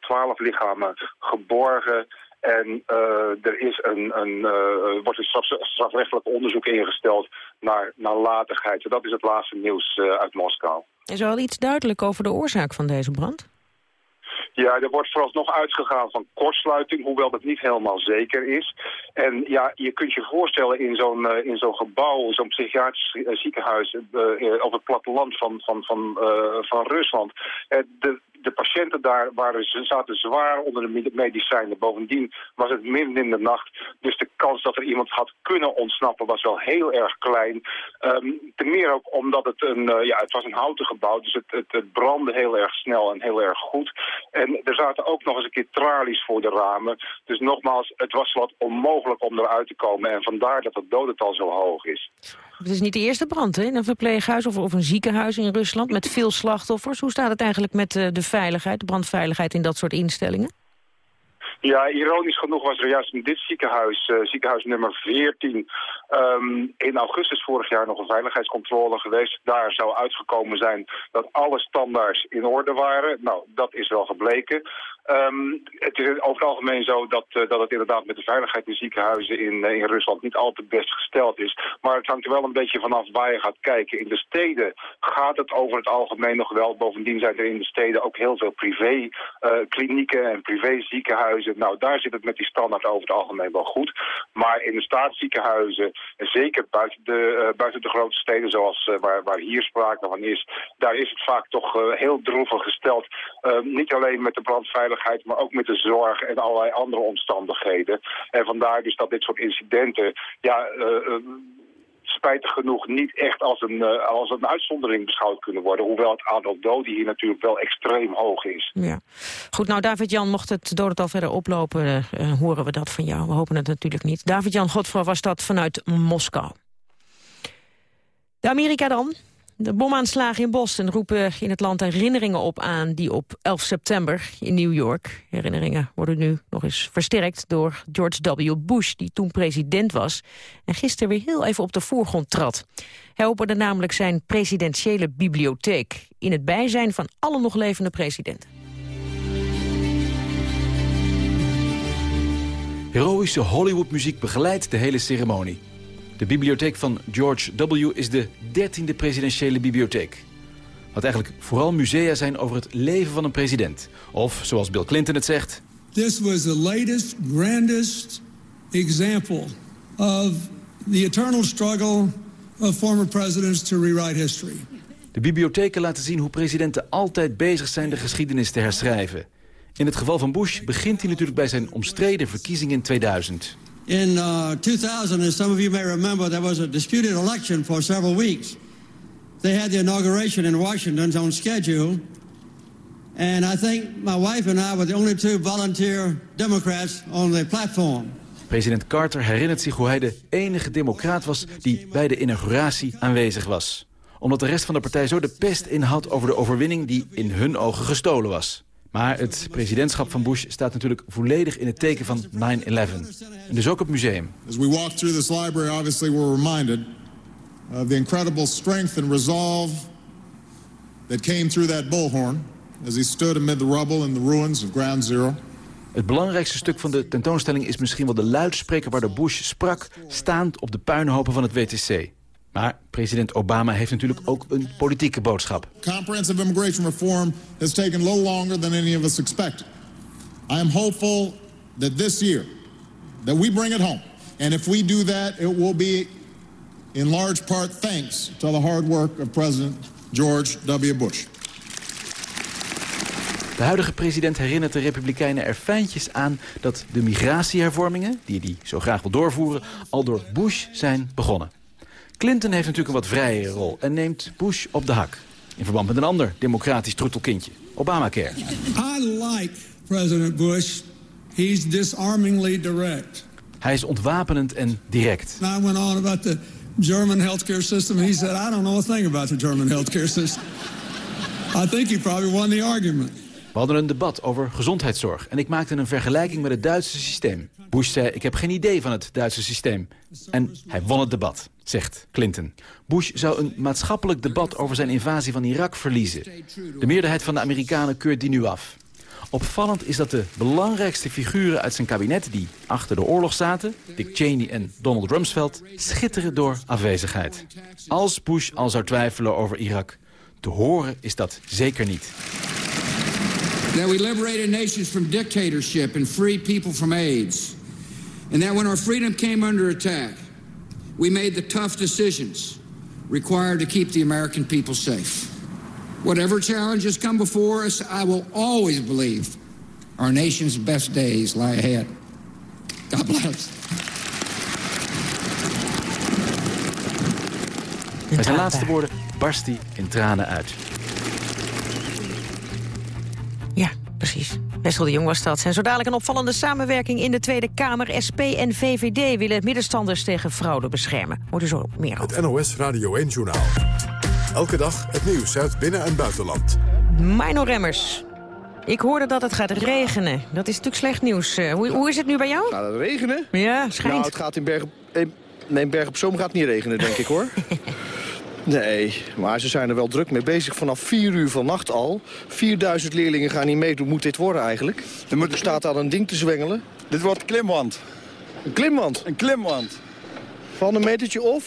twaalf lichamen geborgen. En eh, er is een, een, eh, wordt een straf, strafrechtelijk onderzoek ingesteld naar nalatigheid. Dat is het laatste nieuws eh, uit Moskou. Is er al iets duidelijk over de oorzaak van deze brand? Ja, er wordt vooralsnog uitgegaan van kortsluiting, hoewel dat niet helemaal zeker is. En ja, je kunt je voorstellen in zo'n eh, in zo'n gebouw, zo'n psychiatrisch ziekenhuis eh, op het platteland van, van, van, van Rusland. De, de patiënten daar waren, ze zaten zwaar onder de med- medicijnen. Bovendien was het midden in de nacht. Dus de kans dat er iemand had kunnen ontsnappen was wel heel erg klein. Ehm ten meer ook omdat het een, eh, ja, het was een houten gebouw. Dus het, het, het brandde heel erg snel en heel erg goed. En er zaten ook nog eens een keer tralies voor de ramen. Dus nogmaals, het was wat onmogelijk om eruit te komen. En vandaar dat het dodental zo hoog is. Het is niet de eerste brand hè? in een verpleeghuis of, of een ziekenhuis in Rusland met veel slachtoffers. Hoe staat het eigenlijk met eh, de veiligheid, de brandveiligheid in dat soort instellingen? Ja, ironisch genoeg was er juist in dit ziekenhuis, uh, ziekenhuis nummer 14, um, in augustus vorig jaar nog een veiligheidscontrole geweest. Daar zou uitgekomen zijn dat alle standaards in orde waren. Nou, dat is wel gebleken. Um, het is over het algemeen zo dat, uh, dat het inderdaad met de veiligheid in ziekenhuizen in, uh, in Rusland niet altijd best gesteld is. Maar het hangt er wel een beetje vanaf waar je gaat kijken. In de steden gaat het over het algemeen nog wel. Bovendien zijn er in de steden ook heel veel privéklinieken uh, en privéziekenhuizen. Nou, daar zit het met die standaard over het algemeen wel goed. Maar in de staatsziekenhuizen, en zeker buiten de, buiten de grote steden zoals waar, waar hier sprake van is, daar is het vaak toch heel droevig gesteld. Ehm, niet alleen met de brandveiligheid maar ook met de zorg en allerlei andere omstandigheden. En vandaar dus dat dit soort incidenten, ja, uh, spijtig genoeg niet echt als een, uh, als een uitzondering beschouwd kunnen worden. Hoewel het aantal doden hier natuurlijk wel extreem hoog is. Ja. Goed, nou David-Jan, mocht het dodental verder oplopen, horen we dat van jou. We hopen het natuurlijk niet. David-Jan Godfroy was dat vanuit Moskou. De Amerika dan. De bomaanslagen in Boston roepen in het land herinneringen op aan... die op 11 september in New York. Herinneringen worden nu nog eens versterkt door George W. Bush... die toen president was en gisteren weer heel even op de voorgrond trad. Hij opende namelijk zijn presidentiële bibliotheek... in het bijzijn van alle nog levende presidenten. Heroïsche Hollywoodmuziek begeleidt de hele ceremonie. De bibliotheek van George W. is de dertiende presidentiële bibliotheek. Wat eigenlijk vooral musea zijn over het leven van een president. Of, zoals Bill Clinton het zegt... This was the latest, grandest example of the eternal struggle of former presidents to rewrite history. De bibliotheken laten zien hoe presidenten altijd bezig zijn de geschiedenis te herschrijven. In het geval van Bush begint hij natuurlijk bij zijn omstreden verkiezing in 2000. In uh, 2000, as some of you may remember, there was a disputed election for several weeks. They had the inauguration in Washington on schedule. And I think my wife and I were the only two volunteer Democrats on the platform. President Carter herinnert zich hoe hij de enige democraat was die bij de inauguratie aanwezig was. Omdat de rest van de partij zo de pest in had over de overwinning die in hun ogen gestolen was. Maar het presidentschap van Bush staat natuurlijk volledig in het teken van 9-11. En dus ook het museum. As we walk through this library, obviously we're reminded of the incredible strength and resolve that came through that bullhorn as he stood amid the rubble and the ruins of Ground Zero. Het belangrijkste stuk van de tentoonstelling is misschien wel de luidspreker waar de Bush sprak, staand op de puinhopen van het WTC. Maar president Obama heeft natuurlijk ook een politieke boodschap. Comprehensive immigration reform has taken a little longer than any of us expected. I am hopeful that this year that we bring it home. And if we do that, it will be in large part thanks to the hard work of President George W. Bush. De huidige president herinnert de Republikeinen er fijntjes aan dat de migratiehervormingen, die hij zo graag wil doorvoeren, al door Bush zijn begonnen. Clinton heeft natuurlijk een wat vrijere rol en neemt Bush op de hak. In verband met een ander democratisch troetelkindje, Obamacare. I like President Bush. He's disarmingly direct. Hij is ontwapenend en direct. I went on about the German healthcare system. He said, I don't know a thing about the German healthcare system. I think he probably won the argument. We hadden een debat over gezondheidszorg en ik maakte een vergelijking met het Duitse systeem. Bush zei, ik heb geen idee van het Duitse systeem. En hij won het debat, zegt Clinton. Bush zou een maatschappelijk debat over zijn invasie van Irak verliezen. De meerderheid van de Amerikanen keurt die nu af. Opvallend is dat de belangrijkste figuren uit zijn kabinet... die achter de oorlog zaten, Dick Cheney en Donald Rumsfeld... schitteren door afwezigheid. Als Bush al zou twijfelen over Irak, te horen is dat zeker niet. That we liberated nations from dictatorship and freed people from AIDS. And that when our freedom came under attack, we made the tough decisions required to keep the American people safe. Whatever challenges come before us, I will always believe our nation's best days lie ahead. God bless. Bij zijn laatste woorden barst hij in tranen uit. Ja, precies. Wessel de Jong was dat. En zo dadelijk een opvallende samenwerking in de Tweede Kamer. SP en VVD willen middenstanders tegen fraude beschermen. Hoort u zo meer over. Het NOS Radio 1-journaal. Elke dag het nieuws uit binnen- en buitenland. Mino Remmers. Ik hoorde dat het gaat regenen. Dat is natuurlijk slecht nieuws. Uh, hoe, hoe, is het nu bij jou? Gaat het regenen? Ja, schijnt. Nou, het gaat in Bergen... Nee, in Bergen op Zoom gaat het niet regenen, denk ik, hoor. Nee, maar ze zijn er wel druk mee bezig. Vanaf 4 uur vannacht al. 4000 leerlingen gaan niet meedoen. Moet dit worden eigenlijk? Er moet... staat aan een ding te zwengelen. Dit wordt klimwand. Een klimwand? Een klimwand. Van een metertje of?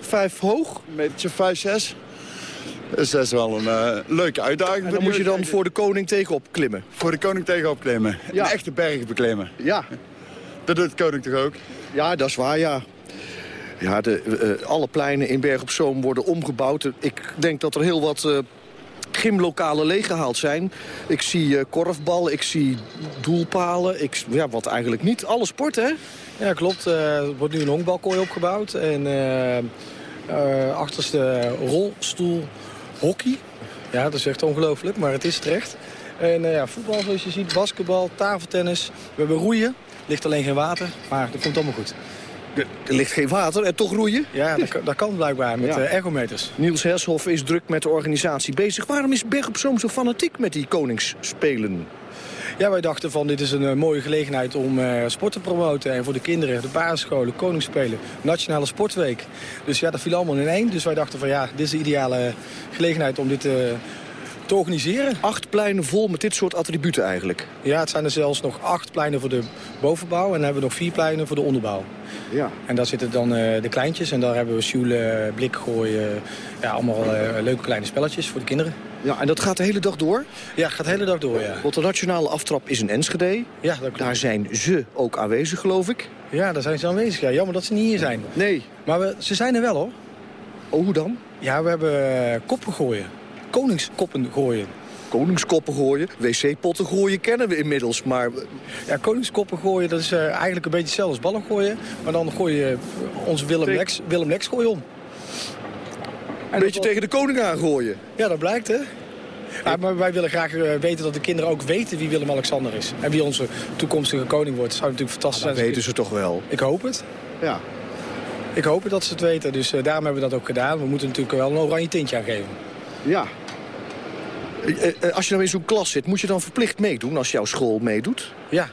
Vijf hoog? Een metertje vijf, zes. Dus dat is wel een uh, leuke uitdaging. En dan moet je dan voor de koning tegenop klimmen? Voor de koning tegenop klimmen. Ja. Een echte berg beklimmen. Ja. Dat doet de koning toch ook? Ja, dat is waar, ja. Ja, de, uh, alle pleinen in Berg op Zoom worden omgebouwd. Ik denk dat er heel wat uh, gymlokalen leeggehaald zijn. Ik zie korfbal, ik zie doelpalen. Ik, ja, wat eigenlijk niet. Alle sporten, hè? Ja, klopt. er wordt nu een honkbalkooi opgebouwd. En achterste rolstoel hockey. Ja, dat is echt ongelooflijk, maar het is terecht. En ja, voetbal zoals je ziet, basketbal, tafeltennis. We hebben roeien. Ligt alleen geen water, maar dat komt allemaal goed. Er ligt geen water en toch roeien? Ja, dat, dat kan blijkbaar met ja. ergometers. Niels Hershoff is druk met de organisatie bezig. Waarom is Berg op Zoom zo fanatiek met die koningsspelen? Ja, wij dachten van dit is een uh, mooie gelegenheid om uh, sport te promoten. En voor de kinderen, de basisscholen, koningsspelen, nationale sportweek. Dus ja, dat viel allemaal in één. Dus wij dachten van ja, dit is de ideale gelegenheid om dit uh, te organiseren. Acht pleinen vol met dit soort attributen eigenlijk? Ja, het zijn er zelfs nog acht pleinen voor de bovenbouw. En dan hebben we nog vier pleinen voor de onderbouw. Ja. En daar zitten dan uh, de kleintjes. En daar hebben we sjoelen, blik gooien. Ja, allemaal leuke kleine spelletjes voor de kinderen. Ja, en dat gaat de hele dag door? Ja, gaat de hele dag door, ja. Want de nationale aftrap is in Enschede. Ja, dat klopt. Daar zijn ze ook aanwezig, geloof ik. Ja, daar zijn ze aanwezig. Ja, jammer dat ze niet hier zijn. Nee. Maar we, ze zijn er wel, hoor. Oh, hoe dan? Ja, we hebben koppen gooien. Koningskoppen gooien koningskoppen gooien. Wc-potten gooien kennen we inmiddels, maar... Ja, koningskoppen gooien, dat is uh, eigenlijk een beetje hetzelfde als ballen gooien. Maar dan gooi je onze Willem Lex, Willem Lex gooi om. Een beetje tegen de koning aangooien. Ja, dat blijkt, hè. Ja, maar wij willen graag uh, weten dat de kinderen ook weten wie Willem-Alexander is. En wie onze toekomstige koning wordt. Dat zou natuurlijk fantastisch zijn. Dat weten ze toch wel? Ik hoop het. Ja. Ik hoop dat ze het weten, dus uh, daarom hebben we dat ook gedaan. We moeten natuurlijk wel een oranje tintje aan geven. Ja, eh, als je nou in zo'n klas zit, moet je dan verplicht meedoen als jouw school meedoet? Ja,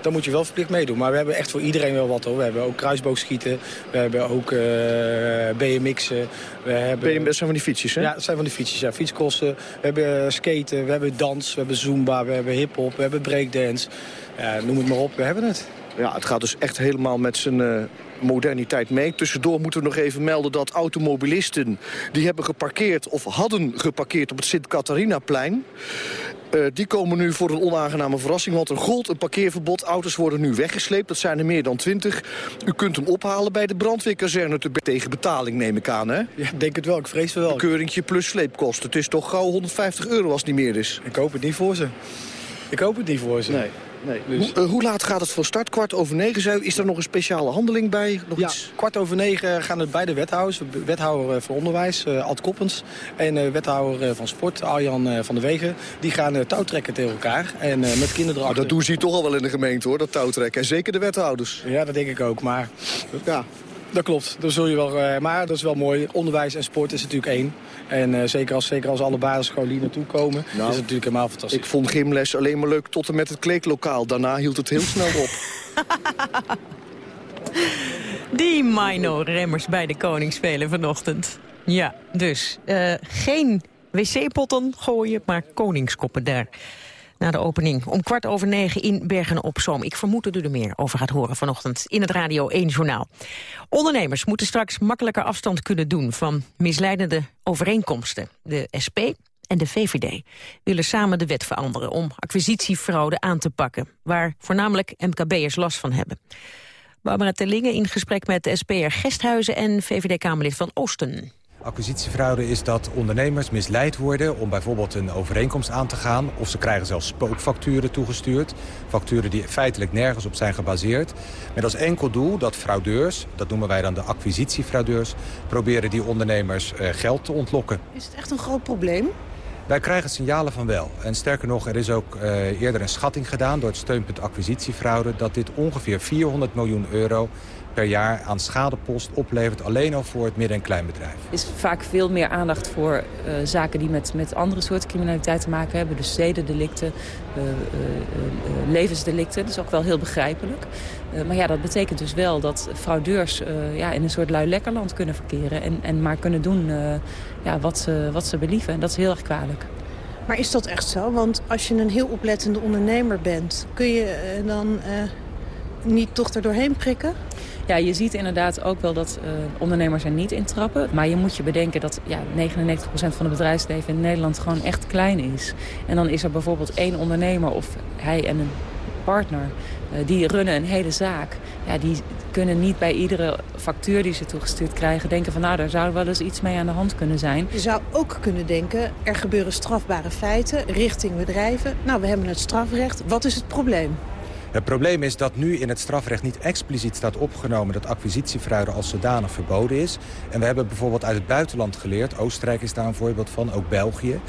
dan moet je wel verplicht meedoen. Maar we hebben echt voor iedereen wel wat hoor. We hebben ook kruisboogschieten, we hebben ook uh, BMX'en. We hebben... BMX zijn van die fietsjes, hè? Ja, dat zijn van die fietsjes, ja. Fietskosten. We hebben skaten, we hebben dans, we hebben zumba, we hebben hiphop, we hebben breakdance. Ja, noem het maar op, we hebben het. Ja, het gaat dus echt helemaal met zijn uh, moderniteit mee. Tussendoor moeten we nog even melden dat automobilisten... die hebben geparkeerd of hadden geparkeerd op het Sint-Catharinaplein... Uh, die komen nu voor een onaangename verrassing, want er gold een parkeerverbod. Auto's worden nu weggesleept, dat zijn er meer dan twintig. U kunt hem ophalen bij de brandweerkazerne te tegen betaling, neem ik aan, hè? Ja, denk het wel, ik vrees wel. Een keuringje plus sleepkosten. Het is toch gauw 150 euro als het niet meer is. Ik hoop het niet voor ze. Ik hoop het niet voor ze. Nee. Nee. Dus... Hoe, uh, hoe, laat gaat het voor start? Kwart over negen. Is er nog een speciale handeling bij? Nog ja, iets? kwart over negen gaan het beide wethouders. Wethouder eh, van Onderwijs, uh, Ad Koppens. En uh, wethouder van Sport, Arjan van der Wegen. Die gaan touwtrekken tegen elkaar. En met kinderen oh, Dat doen ze hier toch al wel in de gemeente, hoor, dat touwtrekken. En zeker de wethouders. Ja, dat denk ik ook. Maar ja, dat klopt. Dat zul je wel, maar dat is wel mooi. Onderwijs en sport is natuurlijk één. En uh, zeker, als, zeker als alle basisscholen hier naartoe komen, nou, is het natuurlijk helemaal fantastisch. Ik vond gymles alleen maar leuk tot en met het kleedlokaal. Daarna hield het heel snel op. Die Mino-remmers bij de Koningsspelen vanochtend. Ja, dus uh, geen wc-potten gooien, maar koningskoppen daar na de opening om kwart over negen in Bergen-op-Zoom. Ik vermoed dat u er meer over gaat horen vanochtend in het Radio 1 Journaal. Ondernemers moeten straks makkelijker afstand kunnen doen van misleidende overeenkomsten. De SP en de VVD willen samen de wet veranderen om acquisitiefraude aan te pakken, waar voornamelijk MKB'ers last van hebben. Barbara Tellingen in gesprek met SP'er Gesthuizen en VVD-Kamerlid van Oosten. Acquisitiefraude is dat ondernemers misleid worden om bijvoorbeeld een overeenkomst aan te gaan. Of ze krijgen zelfs spookfacturen toegestuurd. Facturen die feitelijk nergens op zijn gebaseerd. Met als enkel doel dat fraudeurs, dat noemen wij dan de acquisitiefraudeurs... proberen die ondernemers eh, geld te ontlokken. Is het echt een groot probleem? Wij krijgen signalen van wel. En sterker nog, er is ook uh, eerder een schatting gedaan door het steunpunt acquisitiefraude... dat dit ongeveer 400 miljoen euro per jaar aan schadepost oplevert... alleen al voor het midden- en kleinbedrijf. Er is vaak veel meer aandacht voor uh, zaken die met, met andere soorten criminaliteit te maken hebben. Dus zedendelicten, uh, uh, levensdelicten. Dat is ook wel heel begrijpelijk. maar ja, dat betekent dus wel dat fraudeurs ja, in een soort lui-lekkerland kunnen verkeren... en, en maar kunnen doen ja, wat, ze, wat ze believen. En dat is heel erg kwalijk. Maar is dat echt zo? Want als je een heel oplettende ondernemer bent... kun je dan niet toch er doorheen prikken? Ja, je ziet inderdaad ook wel dat uh, ondernemers er niet intrappen. Maar je moet je bedenken dat ja, 99% van het bedrijfsleven in Nederland gewoon echt klein is. En dan is er bijvoorbeeld één ondernemer of hij en een partner... Uh, die runnen een hele zaak. Ja, die kunnen niet bij iedere factuur die ze toegestuurd krijgen... denken van nou, daar zou wel eens iets mee aan de hand kunnen zijn. Je zou ook kunnen denken, er gebeuren strafbare feiten richting bedrijven. Nou, we hebben het strafrecht. Wat is het probleem? Het probleem is dat nu in het strafrecht niet expliciet staat opgenomen... dat acquisitiefraude als zodanig verboden is. En we hebben bijvoorbeeld uit het buitenland geleerd... Oostenrijk is daar een voorbeeld van, ook België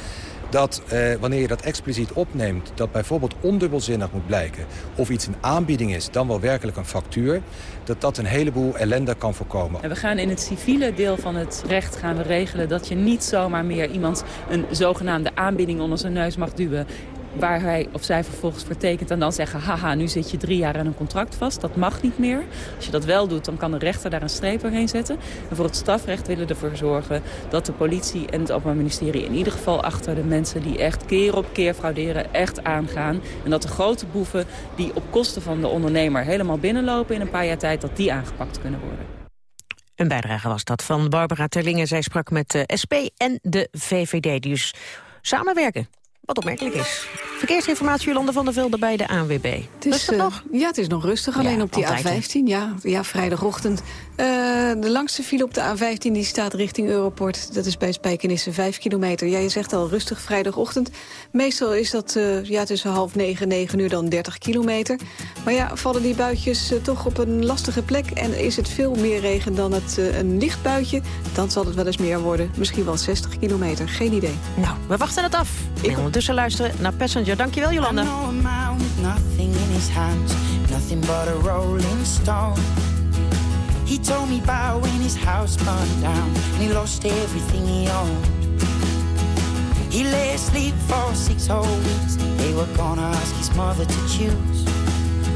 dat eh, wanneer je dat expliciet opneemt... dat bijvoorbeeld ondubbelzinnig moet blijken... of iets een aanbieding is, dan wel werkelijk een factuur... dat dat een heleboel ellende kan voorkomen. En we gaan in het civiele deel van het recht gaan we regelen... dat je niet zomaar meer iemand een zogenaamde aanbieding onder zijn neus mag duwen waar hij of zij vervolgens vertekent en dan zeggen... haha, nu zit je drie jaar aan een contract vast. Dat mag niet meer. Als je dat wel doet, dan kan de rechter daar een streep doorheen zetten. En voor het strafrecht willen we ervoor zorgen dat de politie en het Openbaar Ministerie... in ieder geval achter de mensen die echt keer op keer frauderen echt aangaan. En dat de grote boeven die op kosten van de ondernemer helemaal binnenlopen in een paar jaar tijd... dat die aangepakt kunnen worden. Een bijdrage was dat van Barbara Terlingen. Zij sprak met de SP en de VVD, die dus samenwerken wat opmerkelijk is. Verkeersinformatie Jolande van der Velde bij de ANWB. Het is, rustig uh, nog? Ja, het is nog rustig. Alleen op die A15. Ja, ja, vrijdagochtend. Uh, de langste file op de A15 die staat richting Europort. Dat is bij Spijkenisse 5 kilometer. Ja, je zegt al rustig vrijdagochtend. Meestal is dat uh, ja, tussen half negen en negen uur dan 30 kilometer. Maar ja, vallen die buitjes toch op een lastige plek... en is het veel meer regen dan het een licht buitje... dan zal het wel eens meer worden. Misschien wel 60 kilometer. Geen idee. Nou, we wachten het af. Ik ondertussen luisteren naar Passenger. Dankjewel, Jolanda. nothing in his hands, nothing but a rolling stone. He told me about when his house burned down and he lost everything he owned. He lay asleep for six whole weeks. They were gonna ask his mother to choose.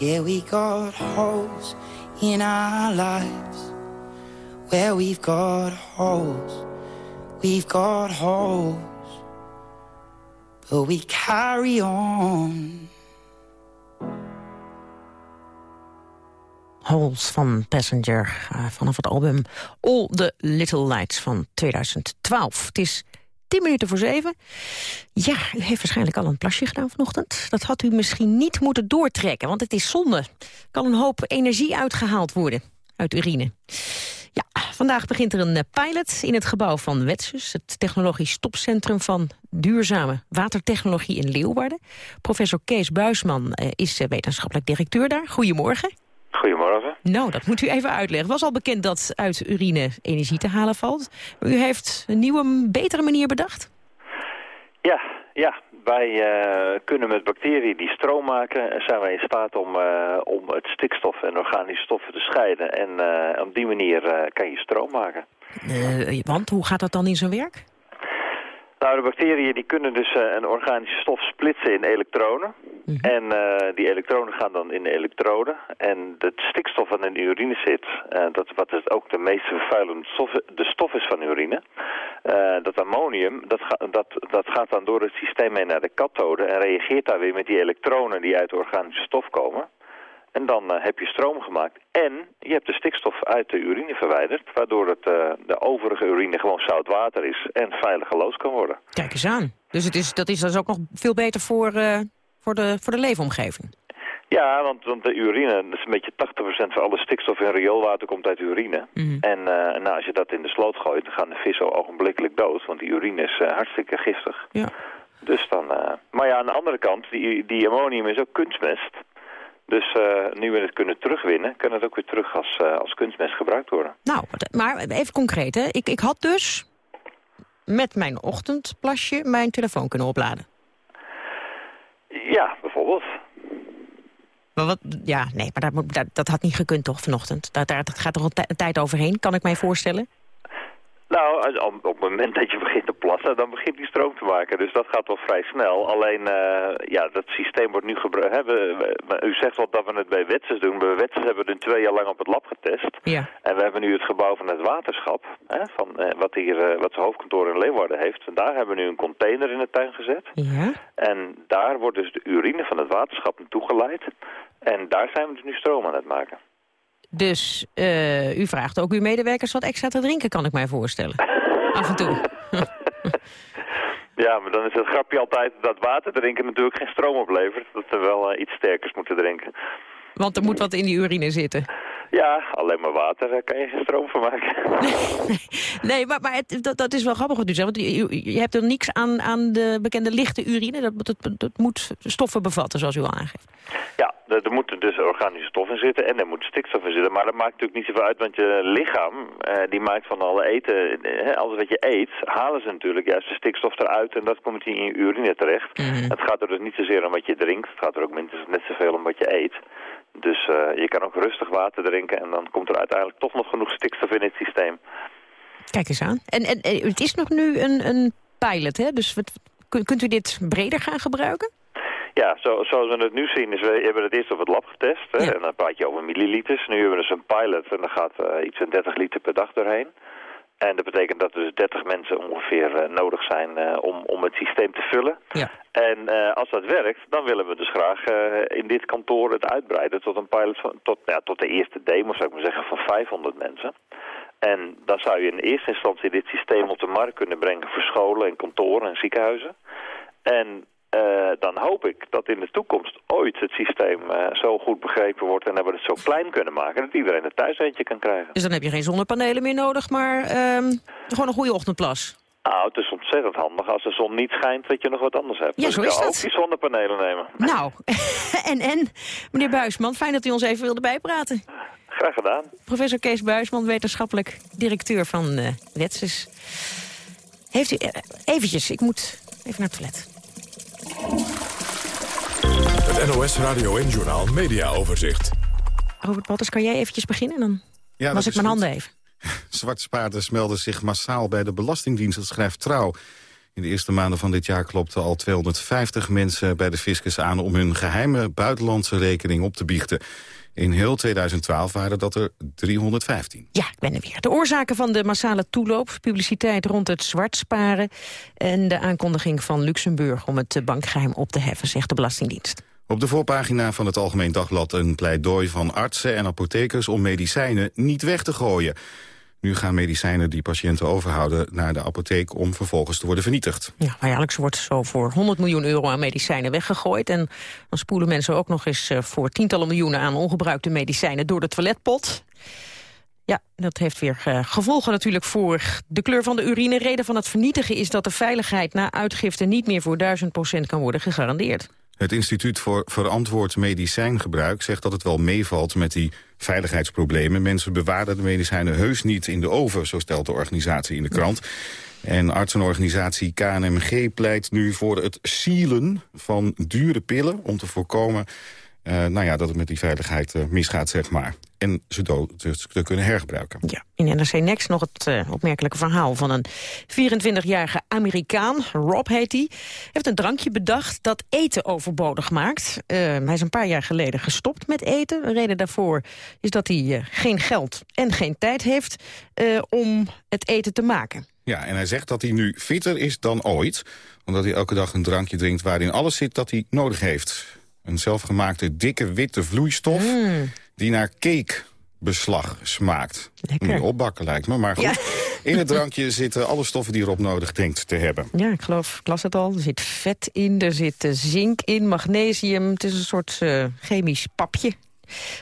Yeah, we got holes in our lives. Where we've got holes, we've got holes. But we carry on. Holes van Passenger uh, vanaf het album All the Little Lights van 2012. Het is 10 minuten voor 7. Ja, u heeft waarschijnlijk al een plasje gedaan vanochtend. Dat had u misschien niet moeten doortrekken, want het is zonde. Kan een hoop energie uitgehaald worden uit urine. Ja, vandaag begint er een eh, pilot in het gebouw van Wetsus... het technologisch topcentrum van duurzame watertechnologie in Leeuwarden. Professor Kees Buisman eh, is eh, wetenschappelijk directeur daar. Goedemorgen. Goedemorgen. Nou, dat moet u even uitleggen. Het was al bekend dat uit urine energie te halen valt. U heeft een nieuwe, betere manier bedacht? Ja, ja. Wij uh, kunnen met bacteriën die stroom maken... zijn wij in staat om, uh, om het stikstof en organische stoffen te scheiden. En uh, op die manier kan je stroom maken. want hoe gaat dat dan in zijn werk? Nou, de bacteriën die kunnen dus uh, een organische stof splitsen in elektronen. Mm -hmm. En uh, die elektronen gaan dan in de elektroden. En het stikstof wat in de urine zit, uh, dat wat is ook de meest vervuilende stof, de stof is van urine. dat ammonium, dat, ga, dat, dat gaat dan door het systeem mee naar de kathode en reageert daar weer met die elektronen die uit de organische stof komen. En dan uh, heb je stroom gemaakt. En je hebt de stikstof uit de urine verwijderd... waardoor het, uh, de overige urine gewoon zout water is... en veilig geloosd kan worden. Kijk eens aan. Dus het is, dat is dus ook nog veel beter voor, uh, voor, de, voor de leefomgeving. Ja, want, want de urine, dat is een beetje 80% van alle stikstof in rioolwater komt uit urine. Mm -hmm. En nou, als je dat in de sloot gooit, dan gaan de vissen ogenblikkelijk dood. Want die urine is hartstikke giftig. Ja. Dus dan, maar ja, aan de andere kant, die, die ammonium is ook kunstmest... Dus uh, nu we het kunnen terugwinnen, kan het ook weer terug als, uh, als kunstmest gebruikt worden. Nou, maar even concreet, hè. Ik, ik had dus met mijn ochtendplasje mijn telefoon kunnen opladen. Ja, bijvoorbeeld. Maar wat, ja, nee, maar dat, dat, dat had niet gekund toch vanochtend? Daar, daar gaat toch een tijd overheen, kan ik mij voorstellen? Nou, op het moment dat je begint te plassen, dan begint die stroom te maken. Dus dat gaat wel vrij snel. Alleen, uh, ja, dat systeem wordt nu gebruikt. U zegt wel dat we het bij Wetsers doen. Bij Wetsers hebben we het twee jaar lang op het lab getest. Ja. En we hebben nu het gebouw van het waterschap, hè, van, uh, wat, hier, uh, wat zijn hoofdkantoor in Leeuwarden heeft. En daar hebben we nu een container in de tuin gezet. Ja. En daar wordt dus de urine van het waterschap naartoe geleid. En daar zijn we dus nu stroom aan het maken. Dus uh, u vraagt ook uw medewerkers wat extra te drinken, kan ik mij voorstellen. Af en toe. ja, maar dan is het grapje altijd dat water drinken natuurlijk geen stroom oplevert. Dat ze wel uh, iets sterkers moeten drinken. Want er moet wat in die urine zitten. Ja, alleen maar water, daar kan je geen stroom van maken. nee, nee maar, maar het, dat, dat is wel grappig wat u zegt. Want je, je hebt er niks aan, aan de bekende lichte urine. Dat, dat, dat moet stoffen bevatten, zoals u al aangeeft. Ja, er, er moeten dus organische stoffen in zitten en er moet stikstof in zitten. Maar dat maakt natuurlijk niet zoveel uit, want je lichaam, eh, die maakt van alle eten, eh, alles wat je eet, halen ze natuurlijk juist de stikstof eruit en dat komt in je urine terecht. Mm -hmm. Het gaat er dus niet zozeer om wat je drinkt, het gaat er ook minstens net zoveel om wat je eet. Dus uh, je kan ook rustig water drinken en dan komt er uiteindelijk toch nog genoeg stikstof in het systeem. Kijk eens aan. En, en, en het is nog nu een, een pilot, hè? Dus wat, kunt u dit breder gaan gebruiken? Ja, zo, zoals we het nu zien is, we hebben het eerst op het lab getest. Hè, ja. En dan praat je over milliliters. Nu hebben we dus een pilot en dan gaat uh, iets van 30 liter per dag doorheen. En dat betekent dat er dus 30 mensen ongeveer uh, nodig zijn uh, om, om het systeem te vullen. Ja. En uh, als dat werkt, dan willen we dus graag in dit kantoor het uitbreiden tot een pilot van, tot, ja, tot de eerste demo, zou ik maar zeggen, van 500 mensen. En dan zou je in eerste instantie dit systeem op de markt kunnen brengen voor scholen en kantoren en ziekenhuizen. En uh, dan hoop ik dat in de toekomst ooit het systeem uh, zo goed begrepen wordt... en dat we het zo klein kunnen maken dat iedereen een thuiseentje kan krijgen. Dus dan heb je geen zonnepanelen meer nodig, maar uh, gewoon een goede ochtendplas. Nou, het is ontzettend handig als de zon niet schijnt dat je nog wat anders hebt. Ja, dus zo is dat. ook die zonnepanelen nemen. Nou, en, en, meneer Buisman, fijn dat u ons even wilde bijpraten. Graag gedaan. Professor Kees Buisman, wetenschappelijk directeur van uh, Wetses. Heeft u, eventjes, ik moet even naar het toilet. Het NOS Radio en Journaal Media Overzicht. Robert Walters, kan jij eventjes beginnen? Dan ja, was ik mijn goed. handen even. Zwarte spaarders melden zich massaal bij de Belastingdienst, dat schrijft Trouw. In de eerste maanden van dit jaar klopten al 250 mensen bij de fiscus aan... om hun geheime buitenlandse rekening op te biechten. In heel 2012 waren dat er 315. Ja, ik ben er weer. De oorzaken van de massale toeloop, publiciteit rond het zwartsparen... en de aankondiging van Luxemburg om het bankgeheim op te heffen, zegt de Belastingdienst. Op de voorpagina van het Algemeen Dagblad een pleidooi van artsen en apothekers... om medicijnen niet weg te gooien. Nu gaan medicijnen die patiënten overhouden naar de apotheek om vervolgens te worden vernietigd. Ja, jaarlijks wordt zo voor 100 miljoen euro aan medicijnen weggegooid. En dan spoelen mensen ook nog eens eh, voor tientallen miljoenen aan ongebruikte medicijnen door de toiletpot. Ja, dat heeft weer uh, gevolgen natuurlijk voor de kleur van de urine. Reden van het vernietigen is dat de veiligheid na uitgifte niet meer voor 1000% kan worden gegarandeerd. Het Instituut voor Verantwoord Medicijngebruik zegt dat het wel meevalt met die veiligheidsproblemen. Mensen bewaren de medicijnen heus niet in de oven, zo stelt de organisatie in de krant. En artsenorganisatie KNMG pleit nu voor het sealen van dure pillen... om te voorkomen uh, nou ja, dat het met die veiligheid uh, misgaat, zeg maar. En ze dood, te kunnen hergebruiken. Ja, in NRC Next nog het uh, opmerkelijke verhaal van een 24-jarige Amerikaan. Rob heet hij. heeft een drankje bedacht dat eten overbodig maakt. hij is een paar jaar geleden gestopt met eten. De reden daarvoor is dat hij geen geld en geen tijd heeft om het eten te maken. Ja, en hij zegt dat hij nu fitter is dan ooit. Omdat hij elke dag een drankje drinkt waarin alles zit dat hij nodig heeft. Een zelfgemaakte dikke witte vloeistof mm. Die naar cakebeslag smaakt. Lekker. Opbakken lijkt me, maar goed. In het drankje zitten alle stoffen die erop nodig denkt te hebben. Ja, ik geloof, ik las het al. Er zit vet in, er zit eh, zink in, magnesium. Het is een soort uh, chemisch papje.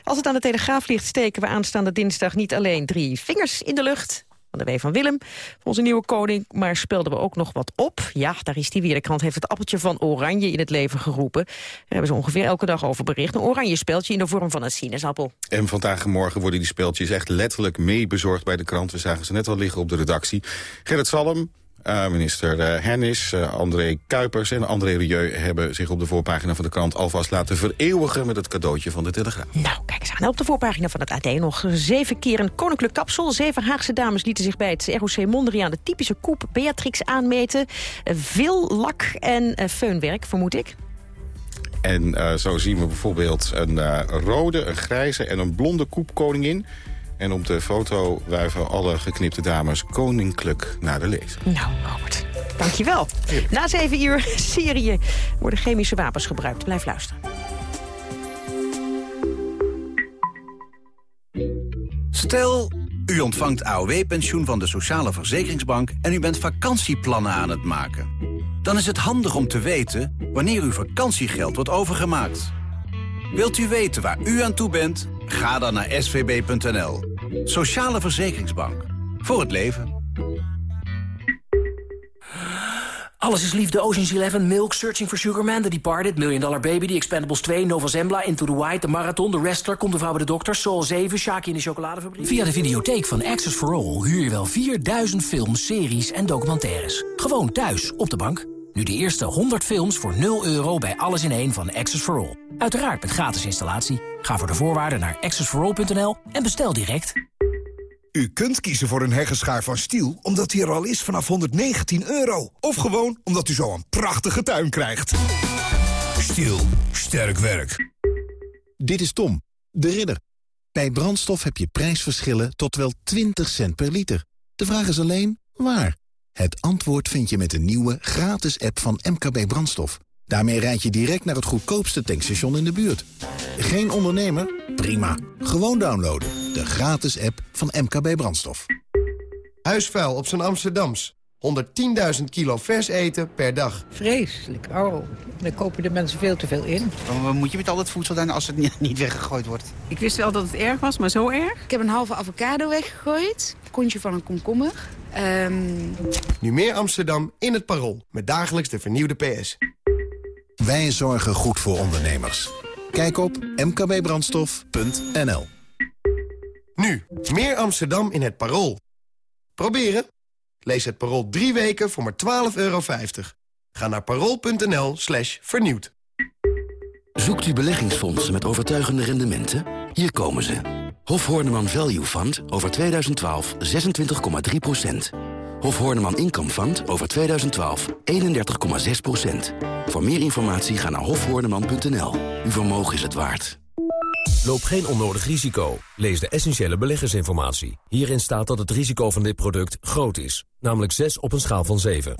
Als het aan de telegraaf ligt, steken we aanstaande dinsdag niet alleen drie vingers in de lucht de W van Willem, voor onze nieuwe koning. Maar spelden we ook nog wat op. Ja, daar is die weer. De krant heeft het appeltje van oranje in het leven geroepen. Daar hebben ze ongeveer elke dag over bericht. Een oranje speeltje in de vorm van een sinaasappel. En vandaag en morgen worden die speeltjes echt letterlijk mee bezorgd bij de krant. We zagen ze net al liggen op de redactie. Gerrit Salm, uh, minister uh, Hennis, uh, André Kuipers en André Rieu... hebben zich op de voorpagina van de krant alvast laten vereeuwigen... met het cadeautje van de Telegraaf. Nou, kijk eens aan. Op de voorpagina van het AD nog zeven keer een koninklijk kapsel. Zeven Haagse dames lieten zich bij het ROC Mondriaan... de typische koep Beatrix aanmeten. veel lak en feunwerk, vermoed ik. En uh, zo zien we bijvoorbeeld een uh, rode, een grijze en een blonde koepkoningin. En op de foto wuiven alle geknipte dames koninklijk naar de lezer. Nou, Robert, dankjewel. Ja. Na zeven uur Syrië worden chemische wapens gebruikt. Blijf luisteren. Stel, u ontvangt AOW-pensioen van de Sociale Verzekeringsbank... en u bent vakantieplannen aan het maken. Dan is het handig om te weten wanneer uw vakantiegeld wordt overgemaakt. Wilt u weten waar u aan toe bent? Ga dan naar svb.nl. Sociale Verzekeringsbank. Voor het leven. Alles is liefde, Ocean's Eleven, Milk, Searching for Sugar Man, The Departed, Million Dollar Baby, The Expendables 2, Nova Zembla, Into the White, The Marathon, The Wrestler, Komt de Vrouw bij de Dokter, Soul 7, Shaki in de Chocoladefabriek. Via de videotheek van Access for All huur je wel 4000 films, series en documentaires. Gewoon thuis, op de bank. Nu de eerste 100 films voor 0 euro bij Alles in één van Access for All. Uiteraard met gratis installatie. Ga voor de voorwaarden naar accessforall.nl en bestel direct. U kunt kiezen voor een heggenschaar van Stiel omdat hij er al is vanaf 119 euro. Of gewoon omdat u zo een prachtige tuin krijgt. Stiel, sterk werk. Dit is Tom, de ridder. Bij brandstof heb je prijsverschillen tot wel 20 cent per liter. De vraag is alleen, waar? Het antwoord vind je met de nieuwe gratis app van MKB Brandstof. Daarmee rijd je direct naar het goedkoopste tankstation in de buurt. Geen ondernemer? Prima. Gewoon downloaden. De gratis app van MKB Brandstof. Huisvuil op zijn Amsterdams. 110.000 kilo vers eten per dag. Vreselijk. Oh, dan kopen de mensen veel te veel in. Wat moet je met al dat voedsel dan als het niet weggegooid wordt? Ik wist wel dat het erg was, maar zo erg? Ik heb een halve avocado weggegooid. Kontje van een komkommer. Um... Nu meer Amsterdam in het Parool. Met dagelijks de vernieuwde PS. Wij zorgen goed voor ondernemers. Kijk op mkbbrandstof.nl Nu, meer Amsterdam in het Parool. Proberen? Lees het Parool drie weken voor maar 12,50 euro. Ga naar parool.nl slash vernieuwd. Zoekt u beleggingsfondsen met overtuigende rendementen? Hier komen ze. Hof Horneman Value Fund over 2012 26,3% Hof Horneman Income Fund over 2012 31,6% Voor meer informatie ga naar hofhoorneman.nl. Uw vermogen is het waard. Loop geen onnodig risico. Lees de essentiële beleggersinformatie. Hierin staat dat het risico van dit product groot is. Namelijk 6 op een schaal van 7.